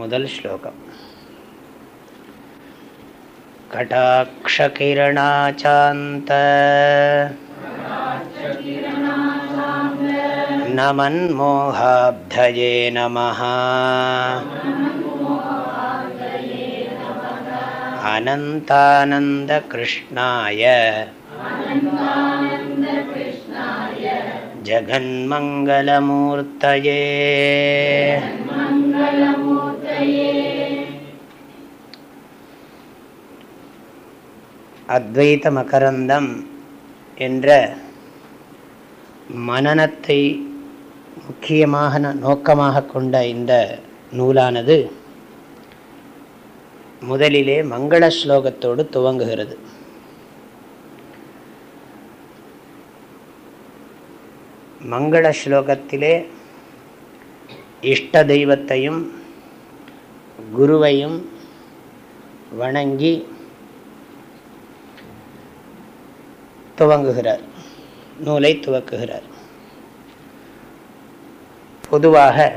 முதல் ஸ்லோகம் कटाक्षकिरणाचान्त नमन्मोहाब्धये नमः अनन्तानन्दकृष्णाय जगन्मङ्गलमूर्तये அத்வைத மகரந்தம் என்ற மனநத்தை முக்கியமாக நோக்கமாக கொண்ட இந்த நூலானது முதலிலே மங்கள ஸ்லோகத்தோடு துவங்குகிறது. மங்கள ஸ்லோகத்திலே இஷ்ட தெய்வத்தையும் குருவையும் வணங்கி துவங்குகிறார். நூலை துவக்குகிறார். பொதுவாக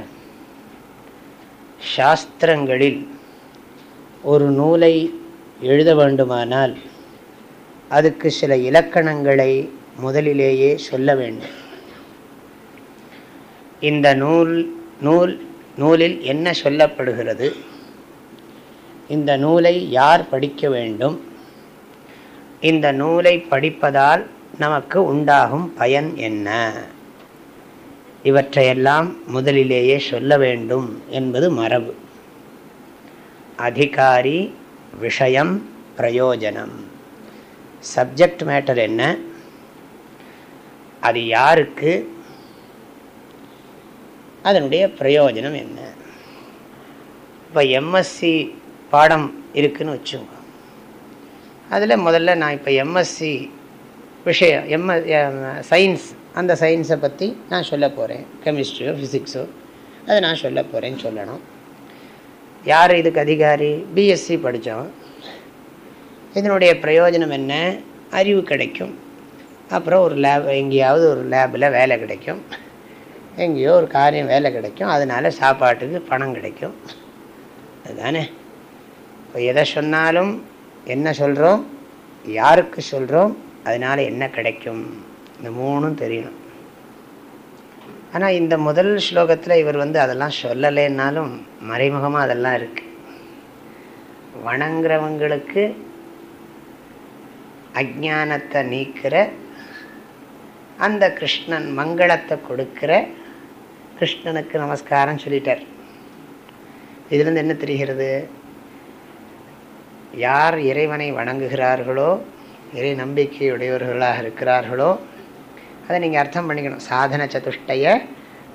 சாஸ்திரங்களில் ஒரு நூலை எழுத வேண்டுமானால் அதுக்கு சில இலக்கணங்களை முதலிலேயே சொல்ல வேண்டும். இந்த நூல் நூல் நூலில் என்ன சொல்லப்படுகிறது? இந்த நூலை யார் படிக்க வேண்டும்? இந்த நூலை படிப்பதால் நமக்கு உண்டாகும் பயன் என்ன? இவற்றையெல்லாம் முதலிலேயே சொல்ல வேண்டும் என்பது மரபு. அதிகாரி விஷயம் பிரயோஜனம். சப்ஜெக்ட் மேட்டர் என்ன? அது யாருக்கு? அதனுடைய பிரயோஜனம் என்ன? இப்போ எம்எஸ்சி பாடம் இருக்குன்னு வச்சுக்கோங்க அதில் முதல்ல நான் இப்போ எம்எஸ்சி விஷயம் எம்எஸ் சயின்ஸ் அந்த சயின்ஸை பற்றி நான் சொல்ல போகிறேன் கெமிஸ்ட்ரியோ ஃபிசிக்ஸோ அதை நான் சொல்ல போகிறேன்னு சொல்லணும். யார் இதுக்கு அதிகாரி? பிஎஸ்சி படித்தோம் இதனுடைய பிரயோஜனம் என்ன? அறிவு கிடைக்கும். அப்புறம் ஒரு லேப் எங்கேயாவது ஒரு லேபில் வேலை கிடைக்கும். எங்கேயோ ஒரு காரியம் வேலை கிடைக்கும். அதனால் சாப்பாட்டுக்கு பணம் கிடைக்கும். அதுதானே? இப்போ எதை சொன்னாலும் என்ன சொல்கிறோம் யாருக்கு சொல்கிறோம் அதனால் என்ன கிடைக்கும்? இந்த மூணும் தெரியணும். ஆனால் இந்த முதல் ஸ்லோகத்தில் இவர் வந்து அதெல்லாம் சொல்லலைன்னாலும் மறைமுகமாக அதெல்லாம் இருக்குது வணங்குறவங்களுக்கு அஜானத்தை நீக்கிற அந்த கிருஷ்ணன் மங்களத்தை கொடுக்கிற கிருஷ்ணனுக்கு நமஸ்காரம் சொல்லிட்டார். இதுலேருந்து என்ன தெரிகிறது? யார் இறைவனை வணங்குகிறார்களோ இறை நம்பிக்கையுடையவர்களாக இருக்கிறார்களோ அதை நீங்கள் அர்த்தம் பண்ணிக்கணும். சாதன சதுஷ்டய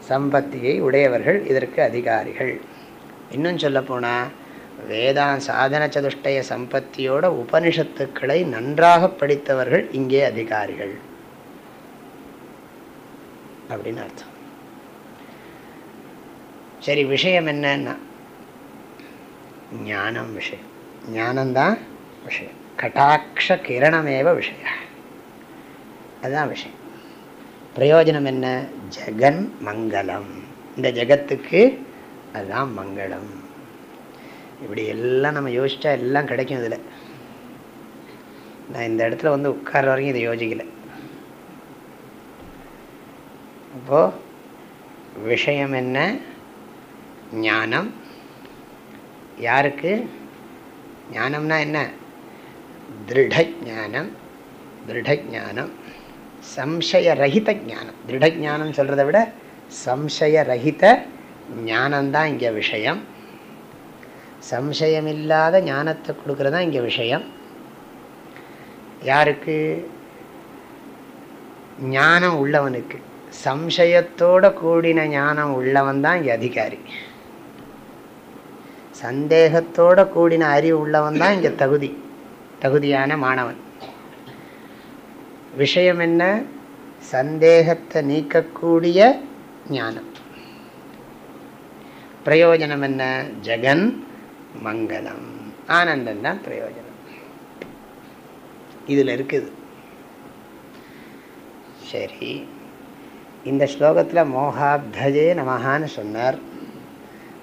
சம்பத்தியை உடையவர்கள் இதற்கு அதிகாரிகள். இன்னும் சொல்லப்போனால் வேதா சாதன சதுஷ்டய சம்பத்தியோட உபனிஷத்துக்களை நன்றாக படித்தவர்கள் இங்கே அதிகாரிகள். அப்படின்னு அர்த்தம். சரி விஷயம் என்னன்னா ஞானம் விஷயம். ஞானந்தான் விஷயம். கட்டாட்ச கிரணமேவ விஷயம். அதுதான் விஷயம். பிரயோஜனம் என்ன? ஜெகன் மங்களம். இந்த ஜெகத்துக்கு அதுதான் மங்களம். இப்படி எல்லாம் நம்ம யோசிச்சா எல்லாம் கிடைக்கும் இதில். நான் இந்த இடத்துல வந்து உட்கார்ற வரைக்கும் இதை யோசிக்கல. அப்போ விஷயம் என்ன? ஞானம். யாருக்கு? ஞானம்னா என்ன? திருட ஞானம் திருட ஞானம் சம்சயரகித ஞானம் திருட ஞானம் சொல்கிறத விட சம்சயரகித ஞானம்தான் இங்கே விஷயம். சம்சயமில்லாத ஞானத்தை கொடுக்கறது தான் இங்கே விஷயம். யாருக்கு? ஞானம் உள்ளவனுக்கு. சம்சயத்தோட கூடின ஞானம் உள்ளவன் தான் இங்கே அதிகாரி. சந்தேகத்தோட கூடின அறிவு உள்ளவன் தான் இங்கே தகுதி. தகுதியான மாணவன். விஷயம் என்ன? சந்தேகத்தை நீக்கக்கூடிய ஞானம். பிரயோஜனம் என்ன? ஜெகன் மங்களம். ஆனந்தம் தான் பிரயோஜனம். இதில் இருக்குது. சரி. இந்த ஸ்லோகத்தில் மோகாப்தஜே நமகான்னு சொன்னார்.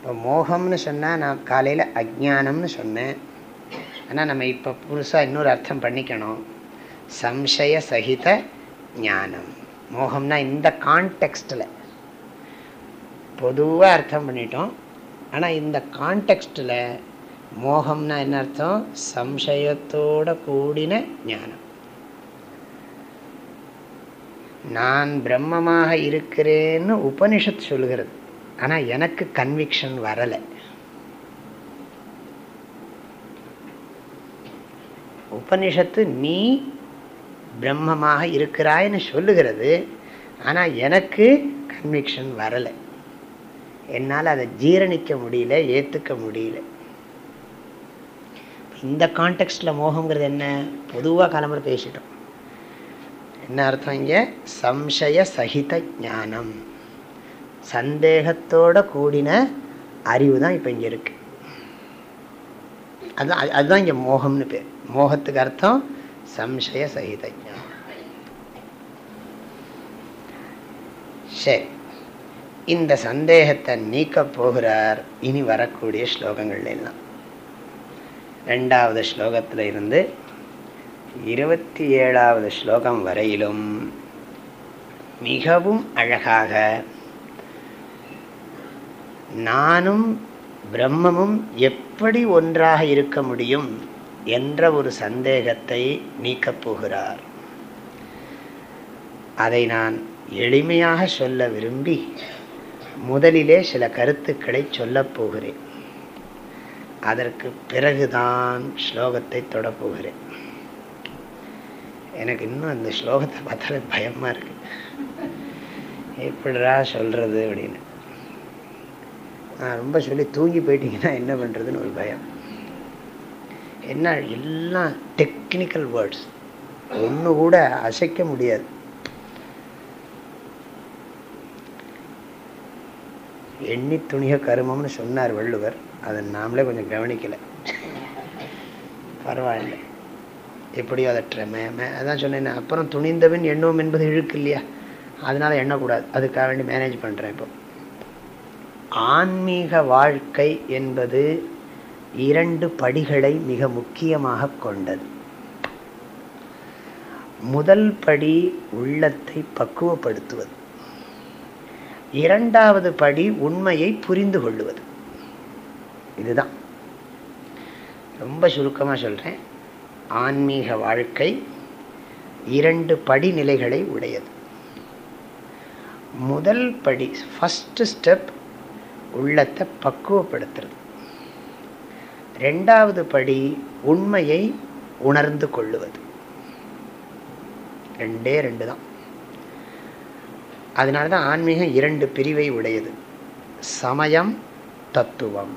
இப்போ மோகம்னு சொன்னால் நான் காலையில் அஜானம்னு சொன்னேன். ஆனால் நம்ம இப்போ புதுசாக இன்னொரு அர்த்தம் பண்ணிக்கணும். சம்சய சகித ஞானம். மோகம்னா இந்த கான்டெக்ஸ்டில் பொதுவாக அர்த்தம் பண்ணிட்டோம். ஆனால் இந்த கான்டெக்ஸ்டில் மோகம்னா என்ன அர்த்தம்? சம்சயத்தோட கூடின ஞானம். நான் பிரம்மமாக இருக்கிறேன்னு உபனிஷத் சொல்கிறது. ஆனால் எனக்கு கன்விக்ஷன் வரலை. உபனிஷத்து நீ பிரம்மமாக இருக்கிறாய்னு சொல்லுகிறது. ஆனால் எனக்கு கன்விக்ஷன் வரலை. என்னால் அதை ஜீரணிக்க முடியல ஏற்றுக்க முடியல. இந்த கான்டெக்ட்டில் மோகங்கிறது என்ன? பொதுவாக கிளம்புற பேசிட்டோம். என்ன அர்த்தம் இங்கே? சம்சய சகித ஞானம். சந்தேகத்தோட கூடின அறிவு தான் இப்போ இங்கே இருக்கு. அதுதான் அதுதான் இங்கே மோகம்னு பேர். மோகத்துக்கு அர்த்தம் சம்சய சகித சரி. இந்த சந்தேகத்தை நீக்க போகிறார் இனி வரக்கூடிய ஸ்லோகங்கள் எல்லாம். ரெண்டாவது ஸ்லோகத்தில் இருந்து இருபத்தி ஏழாவது ஸ்லோகம் வரையிலும் மிகவும் அழகாக நானும் பிரம்மமும் எப்படி ஒன்றாக இருக்க முடியும் என்ற ஒரு சந்தேகத்தை நீக்கப் போகிறார். அதை நான் எளிமையாக சொல்ல விரும்பி முதலிலே சில கருத்துக்களை சொல்லப் போகிறேன். அதற்கு பிறகுதான் ஸ்லோகத்தை தொடப்போகிறேன் எனக்கு இன்னும் அந்த ஸ்லோகத்தை பார்த்தாலே பயமாக இருக்கு. எப்படிரா சொல்கிறது அப்படின்னு. ரொம்ப சொல்லி தூங்கி போயிட்டீங்கன்னா என்ன பண்ணுறதுன்னு ஒரு பயம். என்ன எல்லாம் டெக்னிக்கல் வேர்ட்ஸ் ஒன்று கூட அசைக்க முடியாது. எண்ணி துணிக கருமம்னு சொன்னார் வள்ளுவர். அதை நாமளே கொஞ்சம் கவனிக்கலை. பரவாயில்ல. எப்படியோ அதை மே மே அதான் சொன்னேன் அப்புறம் துணிந்தவன் எண்ணுவோம் என்பது இழுக்கு இல்லையா? அதனால் எண்ணக்கூடாது. அதுக்காக வேண்டி மேனேஜ் பண்ணுறேன் இப்போ. ஆன்மீக வாழ்க்கை என்பது இரண்டு படிகளை மிக முக்கியமாக கொண்டது. முதல் படி உள்ளத்தை பக்குவப்படுத்துவது. இரண்டாவது படி உண்மையை புரிந்து கொள்ளுவது. இதுதான். ரொம்ப சுருக்கமாக சொல்கிறேன் ஆன்மீக வாழ்க்கை இரண்டு படிநிலைகளை உடையது. முதல் படி ஃபஸ்ட்டு ஸ்டெப் உள்ளத்தை பக்குவப்படுத்துறது. ரெண்டாவது படி உண்மையை உணர்ந்து கொள்ளுவது. ரெண்டே ரெண்டு தான். அதனால தான் ஆன்மீகம் இரண்டு பிரிவை உடையது. சமயம் தத்துவம்.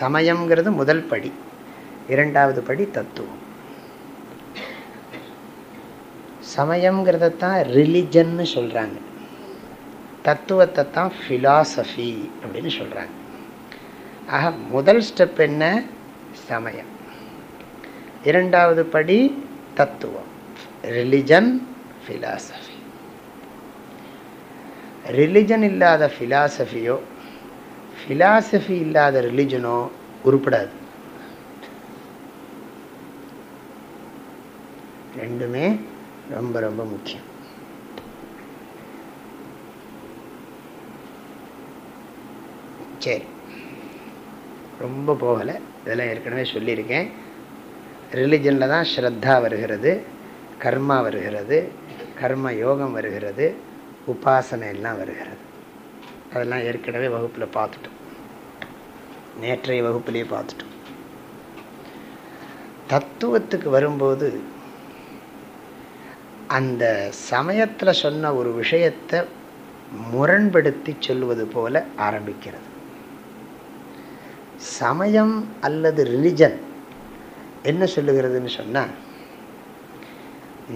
சமயம்ங்கிறது முதல் படி. இரண்டாவது படி தத்துவம். சமயம்ங்கிறத தான் ரிலிஜன்னு சொல்கிறாங்க தத்துவத்தை தான் ஃபிலாசபி அப்படின்னு சொல்கிறாங்க ஆக முதல் ஸ்டெப் என்ன? சமயம். இரண்டாவது படி தத்துவம். ரிலிஜன் ஃபிலாசபி ரிலிஜன் இல்லாத ஃபிலாசபியோ ஃபிலாசபி இல்லாத ரிலிஜனோ உருப்படாது. ரெண்டுமே ரொம்ப ரொம்ப முக்கியம். சரி. ரொம்ப போகலை. இதெல்லாம் ஏற்கனவே சொல்லியிருக்கேன். ரிலிஜனில் தான் ஸ்ரத்தா வருகிறது கர்மா வருகிறது கர்ம யோகம் வருகிறது உபாசனை எல்லாம் வருகிறது. அதெல்லாம் ஏற்கனவே வகுப்பில் பார்த்துட்டோம். நேற்றைய வகுப்பிலேயே பார்த்துட்டோம். தத்துவத்துக்கு வரும்போது அந்த சமயத்தில் சொன்ன ஒரு விஷயத்தை முரண்படுத்தி சொல்வது போல ஆரம்பிக்கிறது. சமயம் அல்லது ரிலிஜன் என்ன சொல்லுகிறதுன்னு சொன்னால்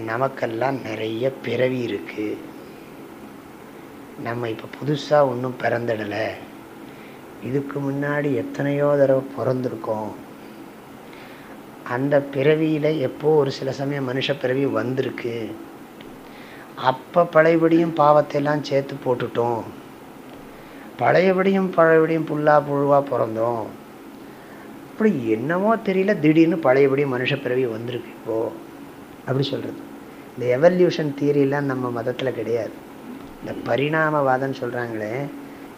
நமக்கெல்லாம் நிறைய பிறவி இருக்குது நம்ம இப்போ புதுசாக ஒன்றும் பிறந்துடலை. இதுக்கு முன்னாடி எத்தனையோ தடவை பிறந்திருக்கோம். அந்த பிறவியில் எப்போ ஒரு சில சமயம் மனுஷ பிறவி வந்திருக்கு. அப்போ பழையபடியும் பாவத்தையெல்லாம் சேர்த்து போட்டுட்டோம். பழையபடியும் பழையபடியும் புல்லா புழுவா பிறந்தோம். அப்படி என்னமோ தெரியல திடீர்னு பழையபடியும் மனுஷ பிறவி வந்திருக்கு இப்போ. அப்படி சொல்கிறது இந்த எவல்யூஷன் தியரிலாம் நம்ம மதத்தில் கிடையாது. இந்த பரிணாமவாதம் சொல்கிறாங்களே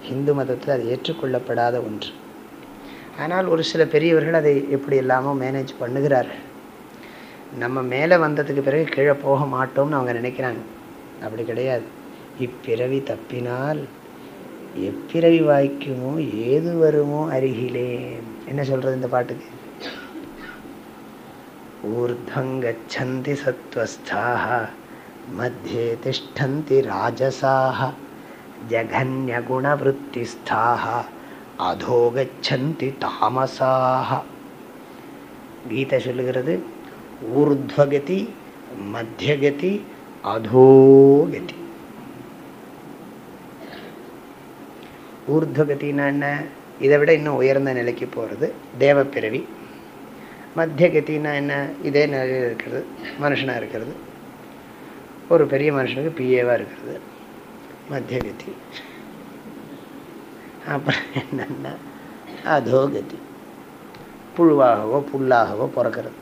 ஹிந்து மதத்தில் அது ஏற்றுக்கொள்ளப்படாத ஒன்று. ஆனால் ஒரு சில பெரியவர்கள் அதை எப்படி எல்லாமோ மேனேஜ் பண்ணுகிறார்கள். நம்ம மேலே வந்ததுக்கு பிறகு கீழே போக மாட்டோம்னு அவங்க நினைக்கிறாங்க. அப்படி கிடையாது. இப்பிறவி தப்பினால் எப்பிறவி வாய்க்குமோ ஏது வருமோ அருகிலே. என்ன சொல்றது இந்த பாட்டுக்கு? ஊர்தங்கச்சந்தி சத்வஸ்தாக மத்தியே திஷ்டந்தி ராஜசாக ஜகன்யகுணவருத்திஸ்தாக அதோகச்சந்தி தாமசாக கீதை சொல்லுகிறது ஊர்துவகதி மத்தியகதி அதோகதி. ஊர்துவகத்தின்னா என்ன? இதை விட இன்னும் உயர்ந்த நிலைக்கு போகிறது தேவப்பிறவி மத்தியகத்தின்னா என்ன? இதே நிலையில் இருக்கிறது மனுஷனாக இருக்கிறது. ஒரு பெரிய மனுஷனுக்கு பிஏவாக இருக்கிறது மத்தியகதி அப்புறம் என்னன்னா அதோகதி புழுவாகவோ புல்லாகவோ பிறக்கிறது.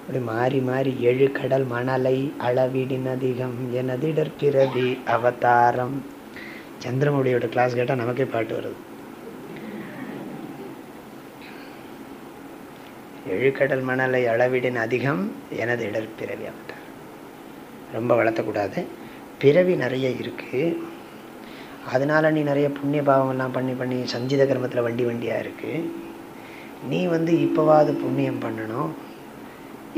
அப்படி மாறி மாறி எழு கடல் மணலை அளவிடின் அதிகம் எனதிடற்பிறவி அவதாரம். சந்திரமௌடியோட கிளாஸ் கேட்டால் நமக்கே பாட்டு வருது. எழுக்கடல் மணலை அளவிடின் அதிகம் எனது இடர்பிறவி அவதாரம் ரொம்ப வளர்த்தக்கூடாது. பிறவி நிறைய இருக்குது அதனால நீ நிறைய புண்ணிய பாவங்கள்லாம் பண்ணி பண்ணி சஞ்சித கர்மத்தில் வண்டி வண்டியாக இருக்குது நீ வந்து இப்போவாது புண்ணியம் பண்ணணும்.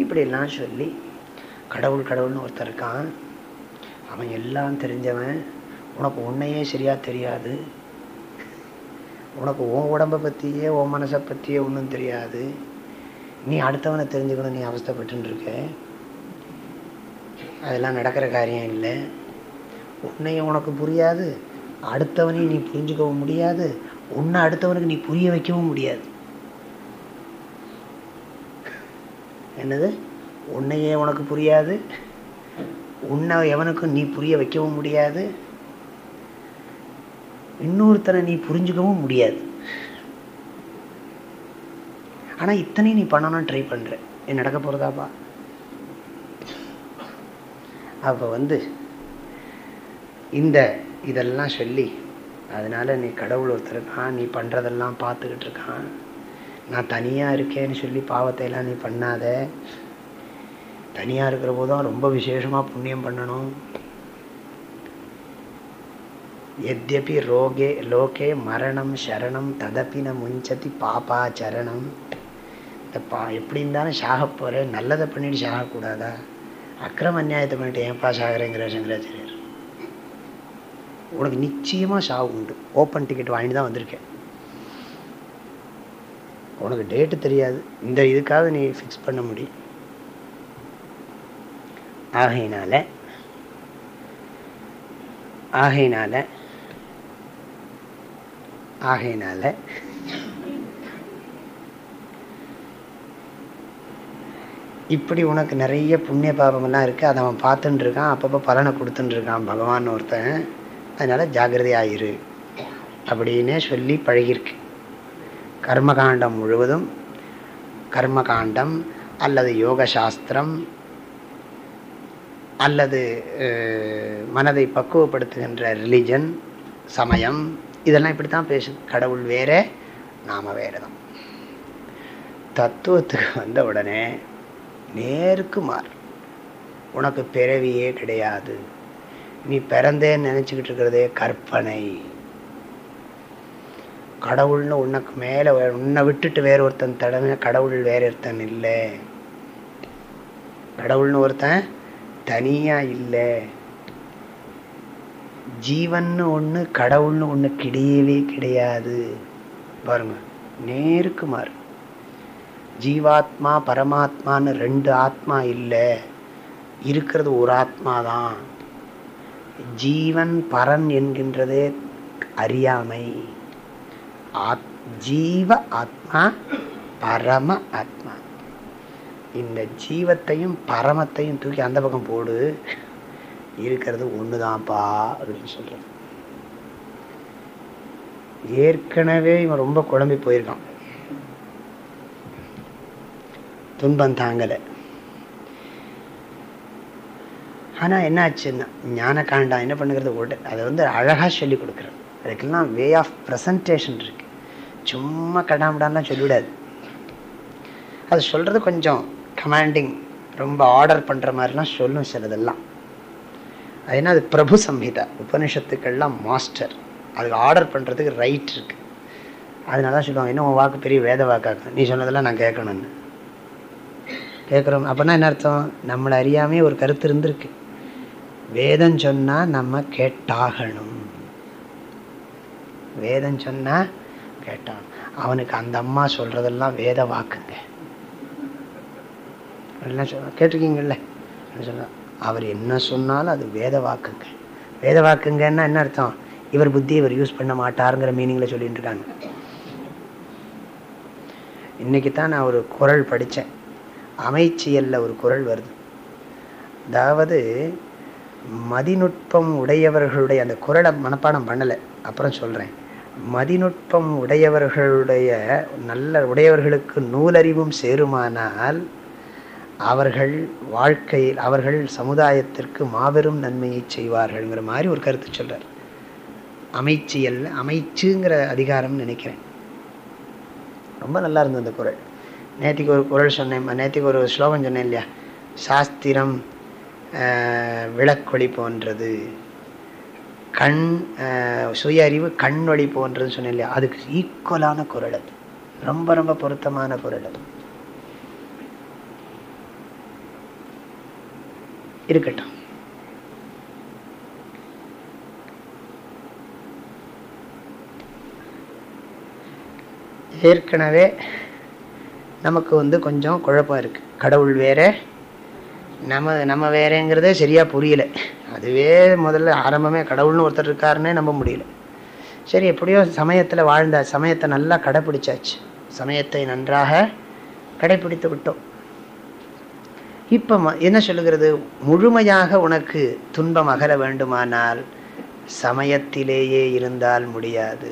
இப்படிலாம் சொல்லி கடவுள் கடவுள்னு ஒருத்தர் இருக்கான். அவன் எல்லாம் தெரிஞ்சவன். உனக்கு உன்னையே சரியாக தெரியாது. உனக்கு உன் உடம்பை பற்றியே உன் மனசை பற்றியே ஒன்றும் தெரியாது. நீ அடுத்தவனை தெரிஞ்சுக்கணும் நீ அவஸ்தப்பட்டுருக்க அதெல்லாம் நடக்கிற காரியம் இல்லை. உன்னையும் உனக்கு புரியாது. அடுத்தவனையும் நீ புரிஞ்சுக்கவும் முடியாது. உன்னை அடுத்தவனுக்கு நீ புரிய வைக்கவும் முடியாது. என்னது? உன்னையே உனக்கு புரியாது. உன்னை எவனுக்கும் நீ புரிய வைக்கவும் முடியாது. இன்னொருத்தனை நீ புரிஞ்சுக்கவும் முடியாது. ஆனால் இத்தனையும் நீ பண்ணணும்னு ட்ரை பண்ணுற என்ன நடக்க போகிறதாப்பா அப்போ வந்து இந்த இதெல்லாம் சொல்லி அதனால நீ கடவுள் ஒருத்தர் இருக்கான் நீ பண்ணுறதெல்லாம் பார்த்துக்கிட்டு இருக்கான். நான் தனியாக இருக்கேன்னு சொல்லி பாவத்தை எல்லாம் நீ பண்ணாத. தனியாக இருக்கிற போதும் ரொம்ப விசேஷமாக புண்ணியம் பண்ணணும். எத்யபி ரோகே லோகே மரணம் சரணம் ததப்பின முஞ்சதி பாப்பா சரணம் இந்த பா எப்படி இருந்தாலும் சாக போகிறேன் நல்லதை பண்ணிட்டு சாகக்கூடாதா? அக்கிரம அநியாயத்தை பண்ணிட்டு ஏன்ப்பா சாகிறேங்கிற சங்கராச்சாரியர். உனக்கு நிச்சயமாக சாவு உண்டு. ஓப்பன் டிக்கெட் வாங்கிட்டு தான் வந்திருக்கேன். உனக்கு டேட்டு தெரியாது. இந்த இதுக்காக நீ ஃபிக்ஸ் பண்ண முடியும். ஆகையினால ஆகையினால ஆகையினால இப்படி உனக்கு நிறைய புண்ணிய பாபமெல்லாம் இருக்குது அதை அவன் பார்த்துட்டு இருக்கான் அப்பப்போ பலனை கொடுத்துட்டு இருக்கான் பகவான் ஒருத்தன். அதனால் ஜாகிரதையாயிரு அப்படின்னே சொல்லி பழகிருக்கு கர்மகாண்டம் முழுவதும் கர்மகாண்டம் அல்லது யோக சாஸ்திரம் அல்லது மனதை பக்குவப்படுத்துகின்ற ரிலிஜன் சமயம் இதெல்லாம் இப்படி தான் பேசும். கடவுள் வேற நாம் வேறு தான் தத்துவத்துக்கு வந்த உடனே நேருக்கு மாறு. உனக்கு பிறவியே கிடையாது. நீ பிறந்தேன்னு நினச்சிக்கிட்டு இருக்கிறதே கற்பனை. கடவுள்னு உனக்கு மேலே உன்னை விட்டுட்டு வேற ஒருத்தன் தடவை கடவுள் வேற ஒருத்தன் இல்லை. கடவுள்னு ஒருத்தன் தனியாக இல்லை. ஜீவன்னு ஒன்று கடவுள்னு ஒன்று கிடையவே கிடையாது. பாருங்க நேருக்கு மாறு. ஜீவாத்மா பரமாத்மான்னு ரெண்டு ஆத்மா இல்லை. இருக்கிறது ஒரு ஆத்மா தான் ஜீவன் பரன் என்கின்றதே அறியாமை. ஆத் ஜீவ ஆத்மா பரம ஆத்மா. இந்த ஜீவத்தையும் பரமத்தையும் தூக்கி அந்த பக்கம் போடு. இருக்கிறது ஒன்று தான்ப்பா அப்படின்னு சொல்கிறார் ஏற்கனவே இவன் ரொம்ப குழம்பி போயிருக்கான். துன்பம் தாங்கலை. ஆனால் என்ன? ஆச்சுன்னா ஞான காண்டா என்ன பண்ணுறது உட அதை வந்து அழகாக சொல்லி கொடுக்குறேன். அதுக்கெல்லாம் வே ஆஃப் ப்ரெசன்டேஷன் இருக்கு. சும்மா கடாமடான்லாம் சொல்லிவிடாது. அது சொல்கிறது கொஞ்சம் கமாண்டிங் ரொம்ப ஆர்டர் பண்ணுற மாதிரிலாம் சொல்லும் சிலதெல்லாம். அது அது பிரபு சம்ஹிதா உபனிஷத்துக்கள்லாம் மாஸ்டர். அதுக்கு ஆர்டர் பண்ணுறதுக்கு ரைட் இருக்குது அதனால தான் சொல்லுவாங்க இன்னும் உன் வாக்கு பெரிய வேத வாக்காக்கு நீ சொன்னதெல்லாம் நான் கேட்கணும்னு. கேட்குறோம். அப்படின்னா என்ன அர்த்தம்? நம்மளை அறியாமே ஒரு கருத்து இருந்திருக்கு. வேதம் சொன்னால் நம்ம கேட்டாகணும். வேதம் சொன்னால் கேட்டான் அவனுக்கு அந்த அம்மா சொல்கிறதெல்லாம் வேத வாக்குங்க. எல்லாம் சொல்ல கேட்டிருக்கீங்கல்ல? சொல்லலாம் அவர் என்ன சொன்னாலும் அது வேத வாக்குங்க. வேத வாக்குங்கன்னா என்ன அர்த்தம்? இவர் புத்தி இவர் யூஸ் பண்ண மாட்டாருங்கிற மீனிங்கில் சொல்லிட்டு இருக்காங்க இன்னைக்கு தான் நான் ஒரு குரல் படித்தேன் அமைச்சியல்ல ஒரு குரல் வருது. அதாவது மதிநுட்பம் உடையவர்களுடைய அந்த குரலை மனப்பாடம் பண்ணலை. அப்புறம் சொல்கிறேன் மதிநுட்பம் உடையவர்களுடைய நல்ல உடையவர்களுக்கு நூலறிவும் சேருமானால் அவர்கள் வாழ்க்கையில் அவர்கள் சமுதாயத்திற்கு மாபெரும் நன்மையை செய்வார்கள்ங்கிற மாதிரி ஒரு கருத்து சொல்கிறார் அமைச்சியல் அமைச்சுங்கிற அதிகாரம்னு நினைக்கிறேன். ரொம்ப நல்லா இருந்தது அந்த குரல். நேற்றுக்கு ஒரு குரல் சொன்னேன் நேற்றுக்கு ஒரு ஸ்லோகம் சொன்னேன் இல்லையா? சாஸ்திரம் விளக்கொளி போன்றது. கண் சுய அறிவு கண் வழி போன்றதுன்னு சொன்னேன் இல்லையா? அதுக்கு ஈக்குவலான குரல் அது. ரொம்ப ரொம்ப பொருத்தமான குரல் அது. இருக்கட்டும். ஏற்கனவே நமக்கு வந்து கொஞ்சம் குழப்பம் இருக்குது கடவுள் வேறு நம்ம நம்ம வேறேங்கிறதே சரியாக புரியல. அதுவே முதல்ல ஆரம்பமே கடவுள்னு ஒருத்தர் இருக்காருன்னே நம்ப முடியல. சரி எப்படியோ சமயத்தில் வாழ்ந்த சமயத்தை நல்லா கடைப்பிடிச்சாச்சு. சமயத்தை நன்றாக கடைப்பிடித்து விட்டோம். இப்போ என்ன சொல்லுகிறது? முழுமையாக உனக்கு துன்பம் அகல வேண்டுமானால் சமயத்திலேயே இருந்தால் முடியாது.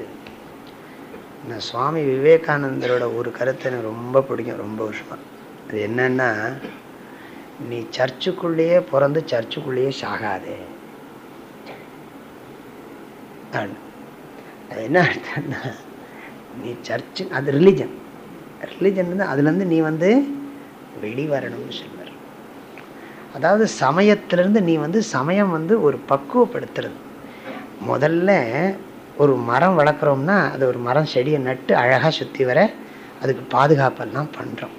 நான் சுவாமி விவேகானந்தரோட ஒரு கருத்தை எனக்கு ரொம்ப பிடிக்கும் ரொம்ப வருஷமா. அது என்னன்னா நீ சர்ச்சுக்குள்ளேயே பிறந்து சர்ச்சுக்குள்ளேயே சாகாதே. அது என்ன அர்த்தம்னா நீ சர்ச்சு அது ரிலிஜன் ரிலிஜன் வந்து அதுலேருந்து நீ வந்து வெளிவரணும்னு சொல்லுவேன் அதாவது சமயத்திலிருந்து நீ வந்து சமயம் வந்து ஒரு பக்குவப்படுத்துறது. முதல்ல ஒரு மரம் வளர்க்குறோம்னா அது ஒரு மரம் செடியை நட்டு அழகாக சுற்றி வர அதுக்கு பாதுகாப்பெல்லாம் பண்ணுறோம்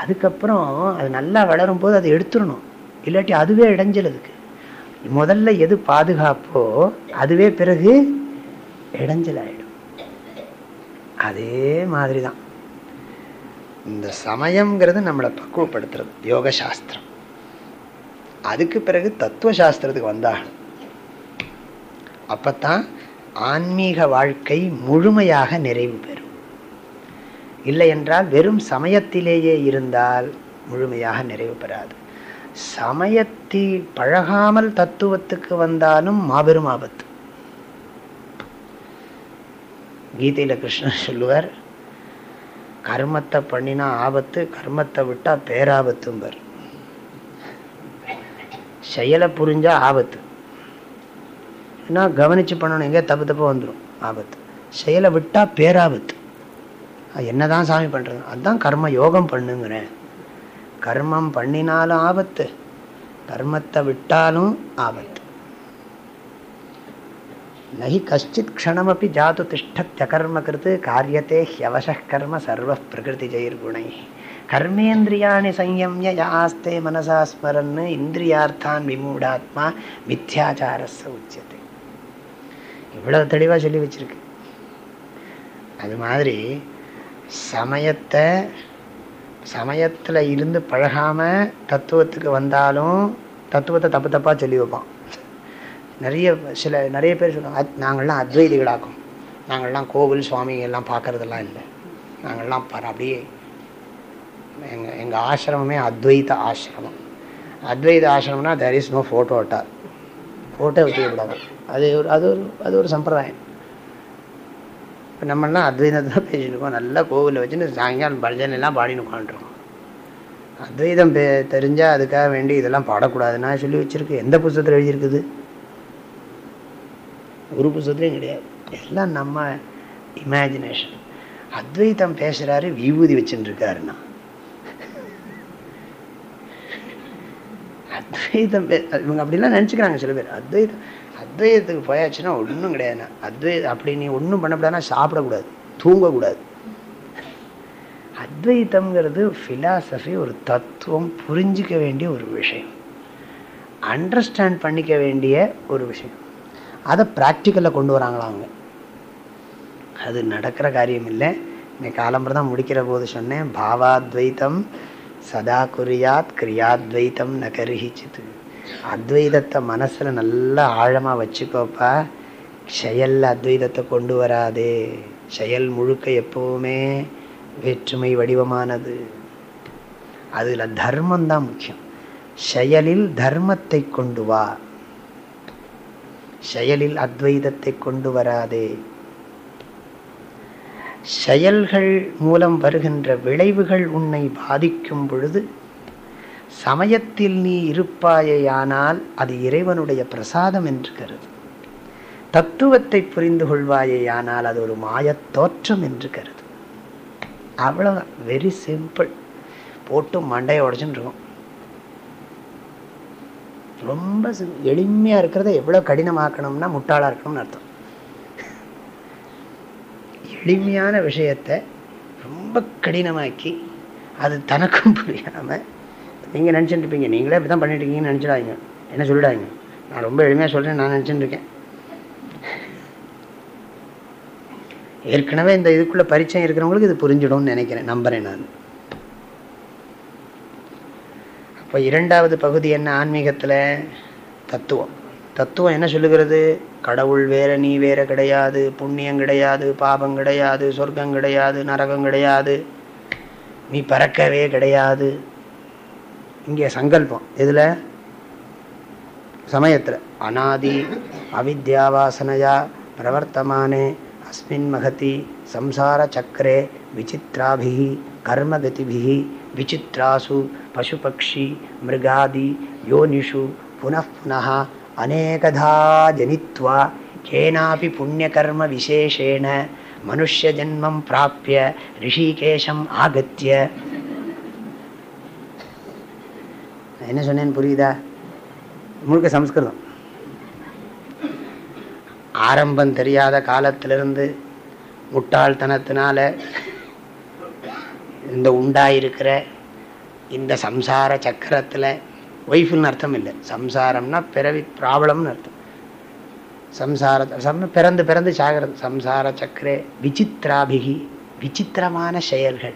அதுக்கப்புறம் அது நல்லா வளரும் போது அதை எடுத்துடணும். இல்லாட்டி அதுவே இடைஞ்சல் அதுக்கு முதல்ல எது பாதுகாப்போ அதுவே பிறகு இடைஞ்சலாயிடும். அதே மாதிரி தான் இந்த சமயங்கிறது நம்மளை பக்குவப்படுத்துறது. யோக சாஸ்திரம் அதுக்கு பிறகு தத்துவ சாஸ்திரத்துக்கு வந்தாகணும் அப்பத்தான் ஆன்மீக வாழ்க்கை முழுமையாக நிறைவு பெறும். இல்லை என்றால் வெறும் சமயத்திலேயே இருந்தால் முழுமையாக நிறைவு பெறாது. சமயத்தி பழகாமல் தத்துவத்துக்கு வந்தாலும் மாபெரும் ஆபத்து. கீதையில் கிருஷ்ணன் சொல்லுவார் கர்மத்தை பண்ணினா ஆபத்து கர்மத்தை விட்டா பேராபத்தும்பர். செயலை புரிஞ்சால் ஆபத்து. ஏன்னா கவனித்து பண்ணணும் எங்கே தப்பு தப்பு வந்துடும் ஆபத்து. செயலை விட்டால் பேராபத்து. என்னதான் சாமி பண்ணுறது அதுதான் கர்ம யோகம் பண்ணுங்கிறேன். கர்மம் பண்ணினாலும் ஆபத்து. கர்மத்தை விட்டாலும் ஆபத்து. நகி கஷ்டித் க்ஷணமப்பி ஜாத்து திஷ்டத்யகர்ம கிருத்து காரியத்தே ஹியவச கர்ம சர்வ பிரகிருதி ஜெயிர்குணை கர்மேந்திரியாணி சம்யம்ய யாஸ்தே மனசா ஸ்மரன் இந்திரியார்த்தான் விமூடாத்மா மித்யாச்சாரஸ உச்சத்தை. இவ்வளவு தெளிவாக சொல்லி வச்சிருக்கு. அது மாதிரி சமயத்தை சமயத்தில் இருந்து பழகாமல் தத்துவத்துக்கு வந்தாலும் தத்துவத்தை தப்பு தப்பாக சொல்லி வைப்பான். நிறைய சில நிறைய பேர் சொல்லுவாங்க நாங்கள்லாம் அத்வைதிகளாக்கும். நாங்கள்லாம் கோவில் சுவாமி எல்லாம் பார்க்கறதெல்லாம் இல்லை. நாங்கள்லாம் அப்படியே எங்கள் எங்கள் ஆசிரமமே அத்வைத ஆசிரமம். Advaita ஆசிரமம்னா there is no photo altar photo வச்சுக்கூடாது அது ஒரு அது ஒரு அது ஒரு சம்பிரதாயம். இப்போ நம்மளாம் அத்வைதத்தை தான் பேசிட்டு இருக்கோம். நல்லா கோவிலில் வச்சுன்னு சாயங்காலம் பஜனைலாம் பாடின்னு உட்காந்துருக்கோம் அத்வைதம் பே தெரிஞ்சால் அதுக்காக வேண்டி இதெல்லாம் பாடக்கூடாதுன்னா சொல்லி வச்சுருக்கு. எந்த புஸ்தகத்தில் எழுதியிருக்குது? ஒரு புஸ்தத்துலேயும் கிடையாது. எல்லாம் நம்ம இமேஜினேஷன் அத்வைதம் பேசுகிறாரு விபூதி வச்சுட்டுருக்காருன்னா அத்வைதம் இவங்க அப்படிலாம் நினச்சிக்கிறாங்க சில பேர். அத்வைதம் அத்வைதத்துக்கு போயாச்சுன்னா ஒன்றும் கிடையாதுண்ணா அத்வைதம் அப்படி நீ ஒன்றும் பண்ணக்கூடாதுன்னா சாப்பிடக்கூடாது. தூங்கக்கூடாது. அத்வைத்தம்ங்கிறது ஃபிலாசபி ஒரு தத்துவம் புரிஞ்சிக்க வேண்டிய ஒரு விஷயம். அண்டர்ஸ்டாண்ட் பண்ணிக்க வேண்டிய ஒரு விஷயம். அதை ப்ராக்டிக்கலில் கொண்டு வராங்களா அவங்க. அது நடக்கிற காரியம் இல்லை. இன்னைக்கு காலம்பரம் தான் முடிக்கிற போது சொன்னேன் பாவாத்வைத்தம் சதா குறியாத் கிரியாத்வைத்தம் நகரிச்சித்து அத்வைதத்தை மனசில் நல்லா ஆழமாக வச்சுக்கோப்பா. செயலில் அத்வைதத்தை கொண்டு வராதே. செயல் முழுக்க எப்போவுமே வேற்றுமை வடிவமானது. அதில் தர்மம் தான் முக்கியம். செயலில் தர்மத்தை கொண்டு வா. செயலில் அத்வைதத்தை கொண்டு வராதே. செயல்கள் மூலம் வருகின்ற விளைவுகள் உன்னை பாதிக்கும் பொழுது சமயத்தில் நீ இருப்பாயேயானால் அது இறைவனுடைய பிரசாதம் என்று கருது. தத்துவத்தை புரிந்து கொள்வாயேயானால் அது ஒரு மாயத்தோற்றம் என்று கருது. அவ்வளோதான் வெரி சிம்பிள் போட்டு மண்டையை உடச்சுன்னு இருக்கும். ரொம்ப எளிமையாக இருக்கிறத எவ்வளோ கடினமாக்கணும்னா முட்டாளாக இருக்கணும்னு அர்த்தம். எளிமையான விஷயத்தை ரொம்ப கடினமாக்கி அது தனக்கும் புரியாமல் நீங்கள் நினச்சிட்டு இருப்பீங்க நீங்களே அப்படி தான் பண்ணிட்டு இருக்கீங்கன்னு நினச்சிடாதீங்க. என்ன சொல்லிடாதீங்க. நான் ரொம்ப எளிமையாக சொல்கிறேன் நான் நினச்சிட்டு இருக்கேன் ஏற்கனவே இந்த இதுக்குள்ளே பரிச்சயம் இருக்கிறவங்களுக்கு இது புரிஞ்சிடும்னு நினைக்கிறேன். நம்புகிறேன் நான். அப்போ இரண்டாவது பகுதி என்ன? ஆன்மீகத்தில் தத்துவம். தத்துவம் என்ன சொல்லுகிறது? கடவுள் வேற நீ வேற கிடையாது. புண்ணியம் கிடையாது பாபம் கிடையாது சொர்க்கம் கிடையாது நரகம் கிடையாது. நீ பறக்கவே கிடையாது. இங்கே சங்கல்பம். இதில் சமயத்தில். அனாதி அவித்யாவாசனையா பிரவர்த்தமானே அஸ்மின் மகதி சம்சார சக்கரே விசித்ராபிகி கர்மகதிபிகி விசித்ராசு பசுபக்ஷி மிருகாதி யோனிஷு புனப்புனா அநேகதா ஜனித்வா கேனாபி புண்ணியகர்ம விசேஷேண மனுஷன்மம் ஜென்மம் பிராப்பிய ரிஷிகேஷம் ஆகத்திய என்ன சொன்னேன்னு புரியுதா? முழுக்க சம்ஸ்கிருதம். ஆரம்பம் தெரியாத காலத்திலிருந்து முட்டாள்தனத்தினால இந்த உண்டாயிருக்கிற இந்த சம்சார சக்கரத்தில் ஒய்ஃபுன்னு அர்த்தம் இல்லை. சம்சாரம்னா பிறவி ப்ராப்ளம்னு அர்த்தம். சம்சார சம் பிறந்து பிறந்து சாகிறது. சம்சார சக்கரே விசித்ராபிகி விசித்திரமான செயல்கள்.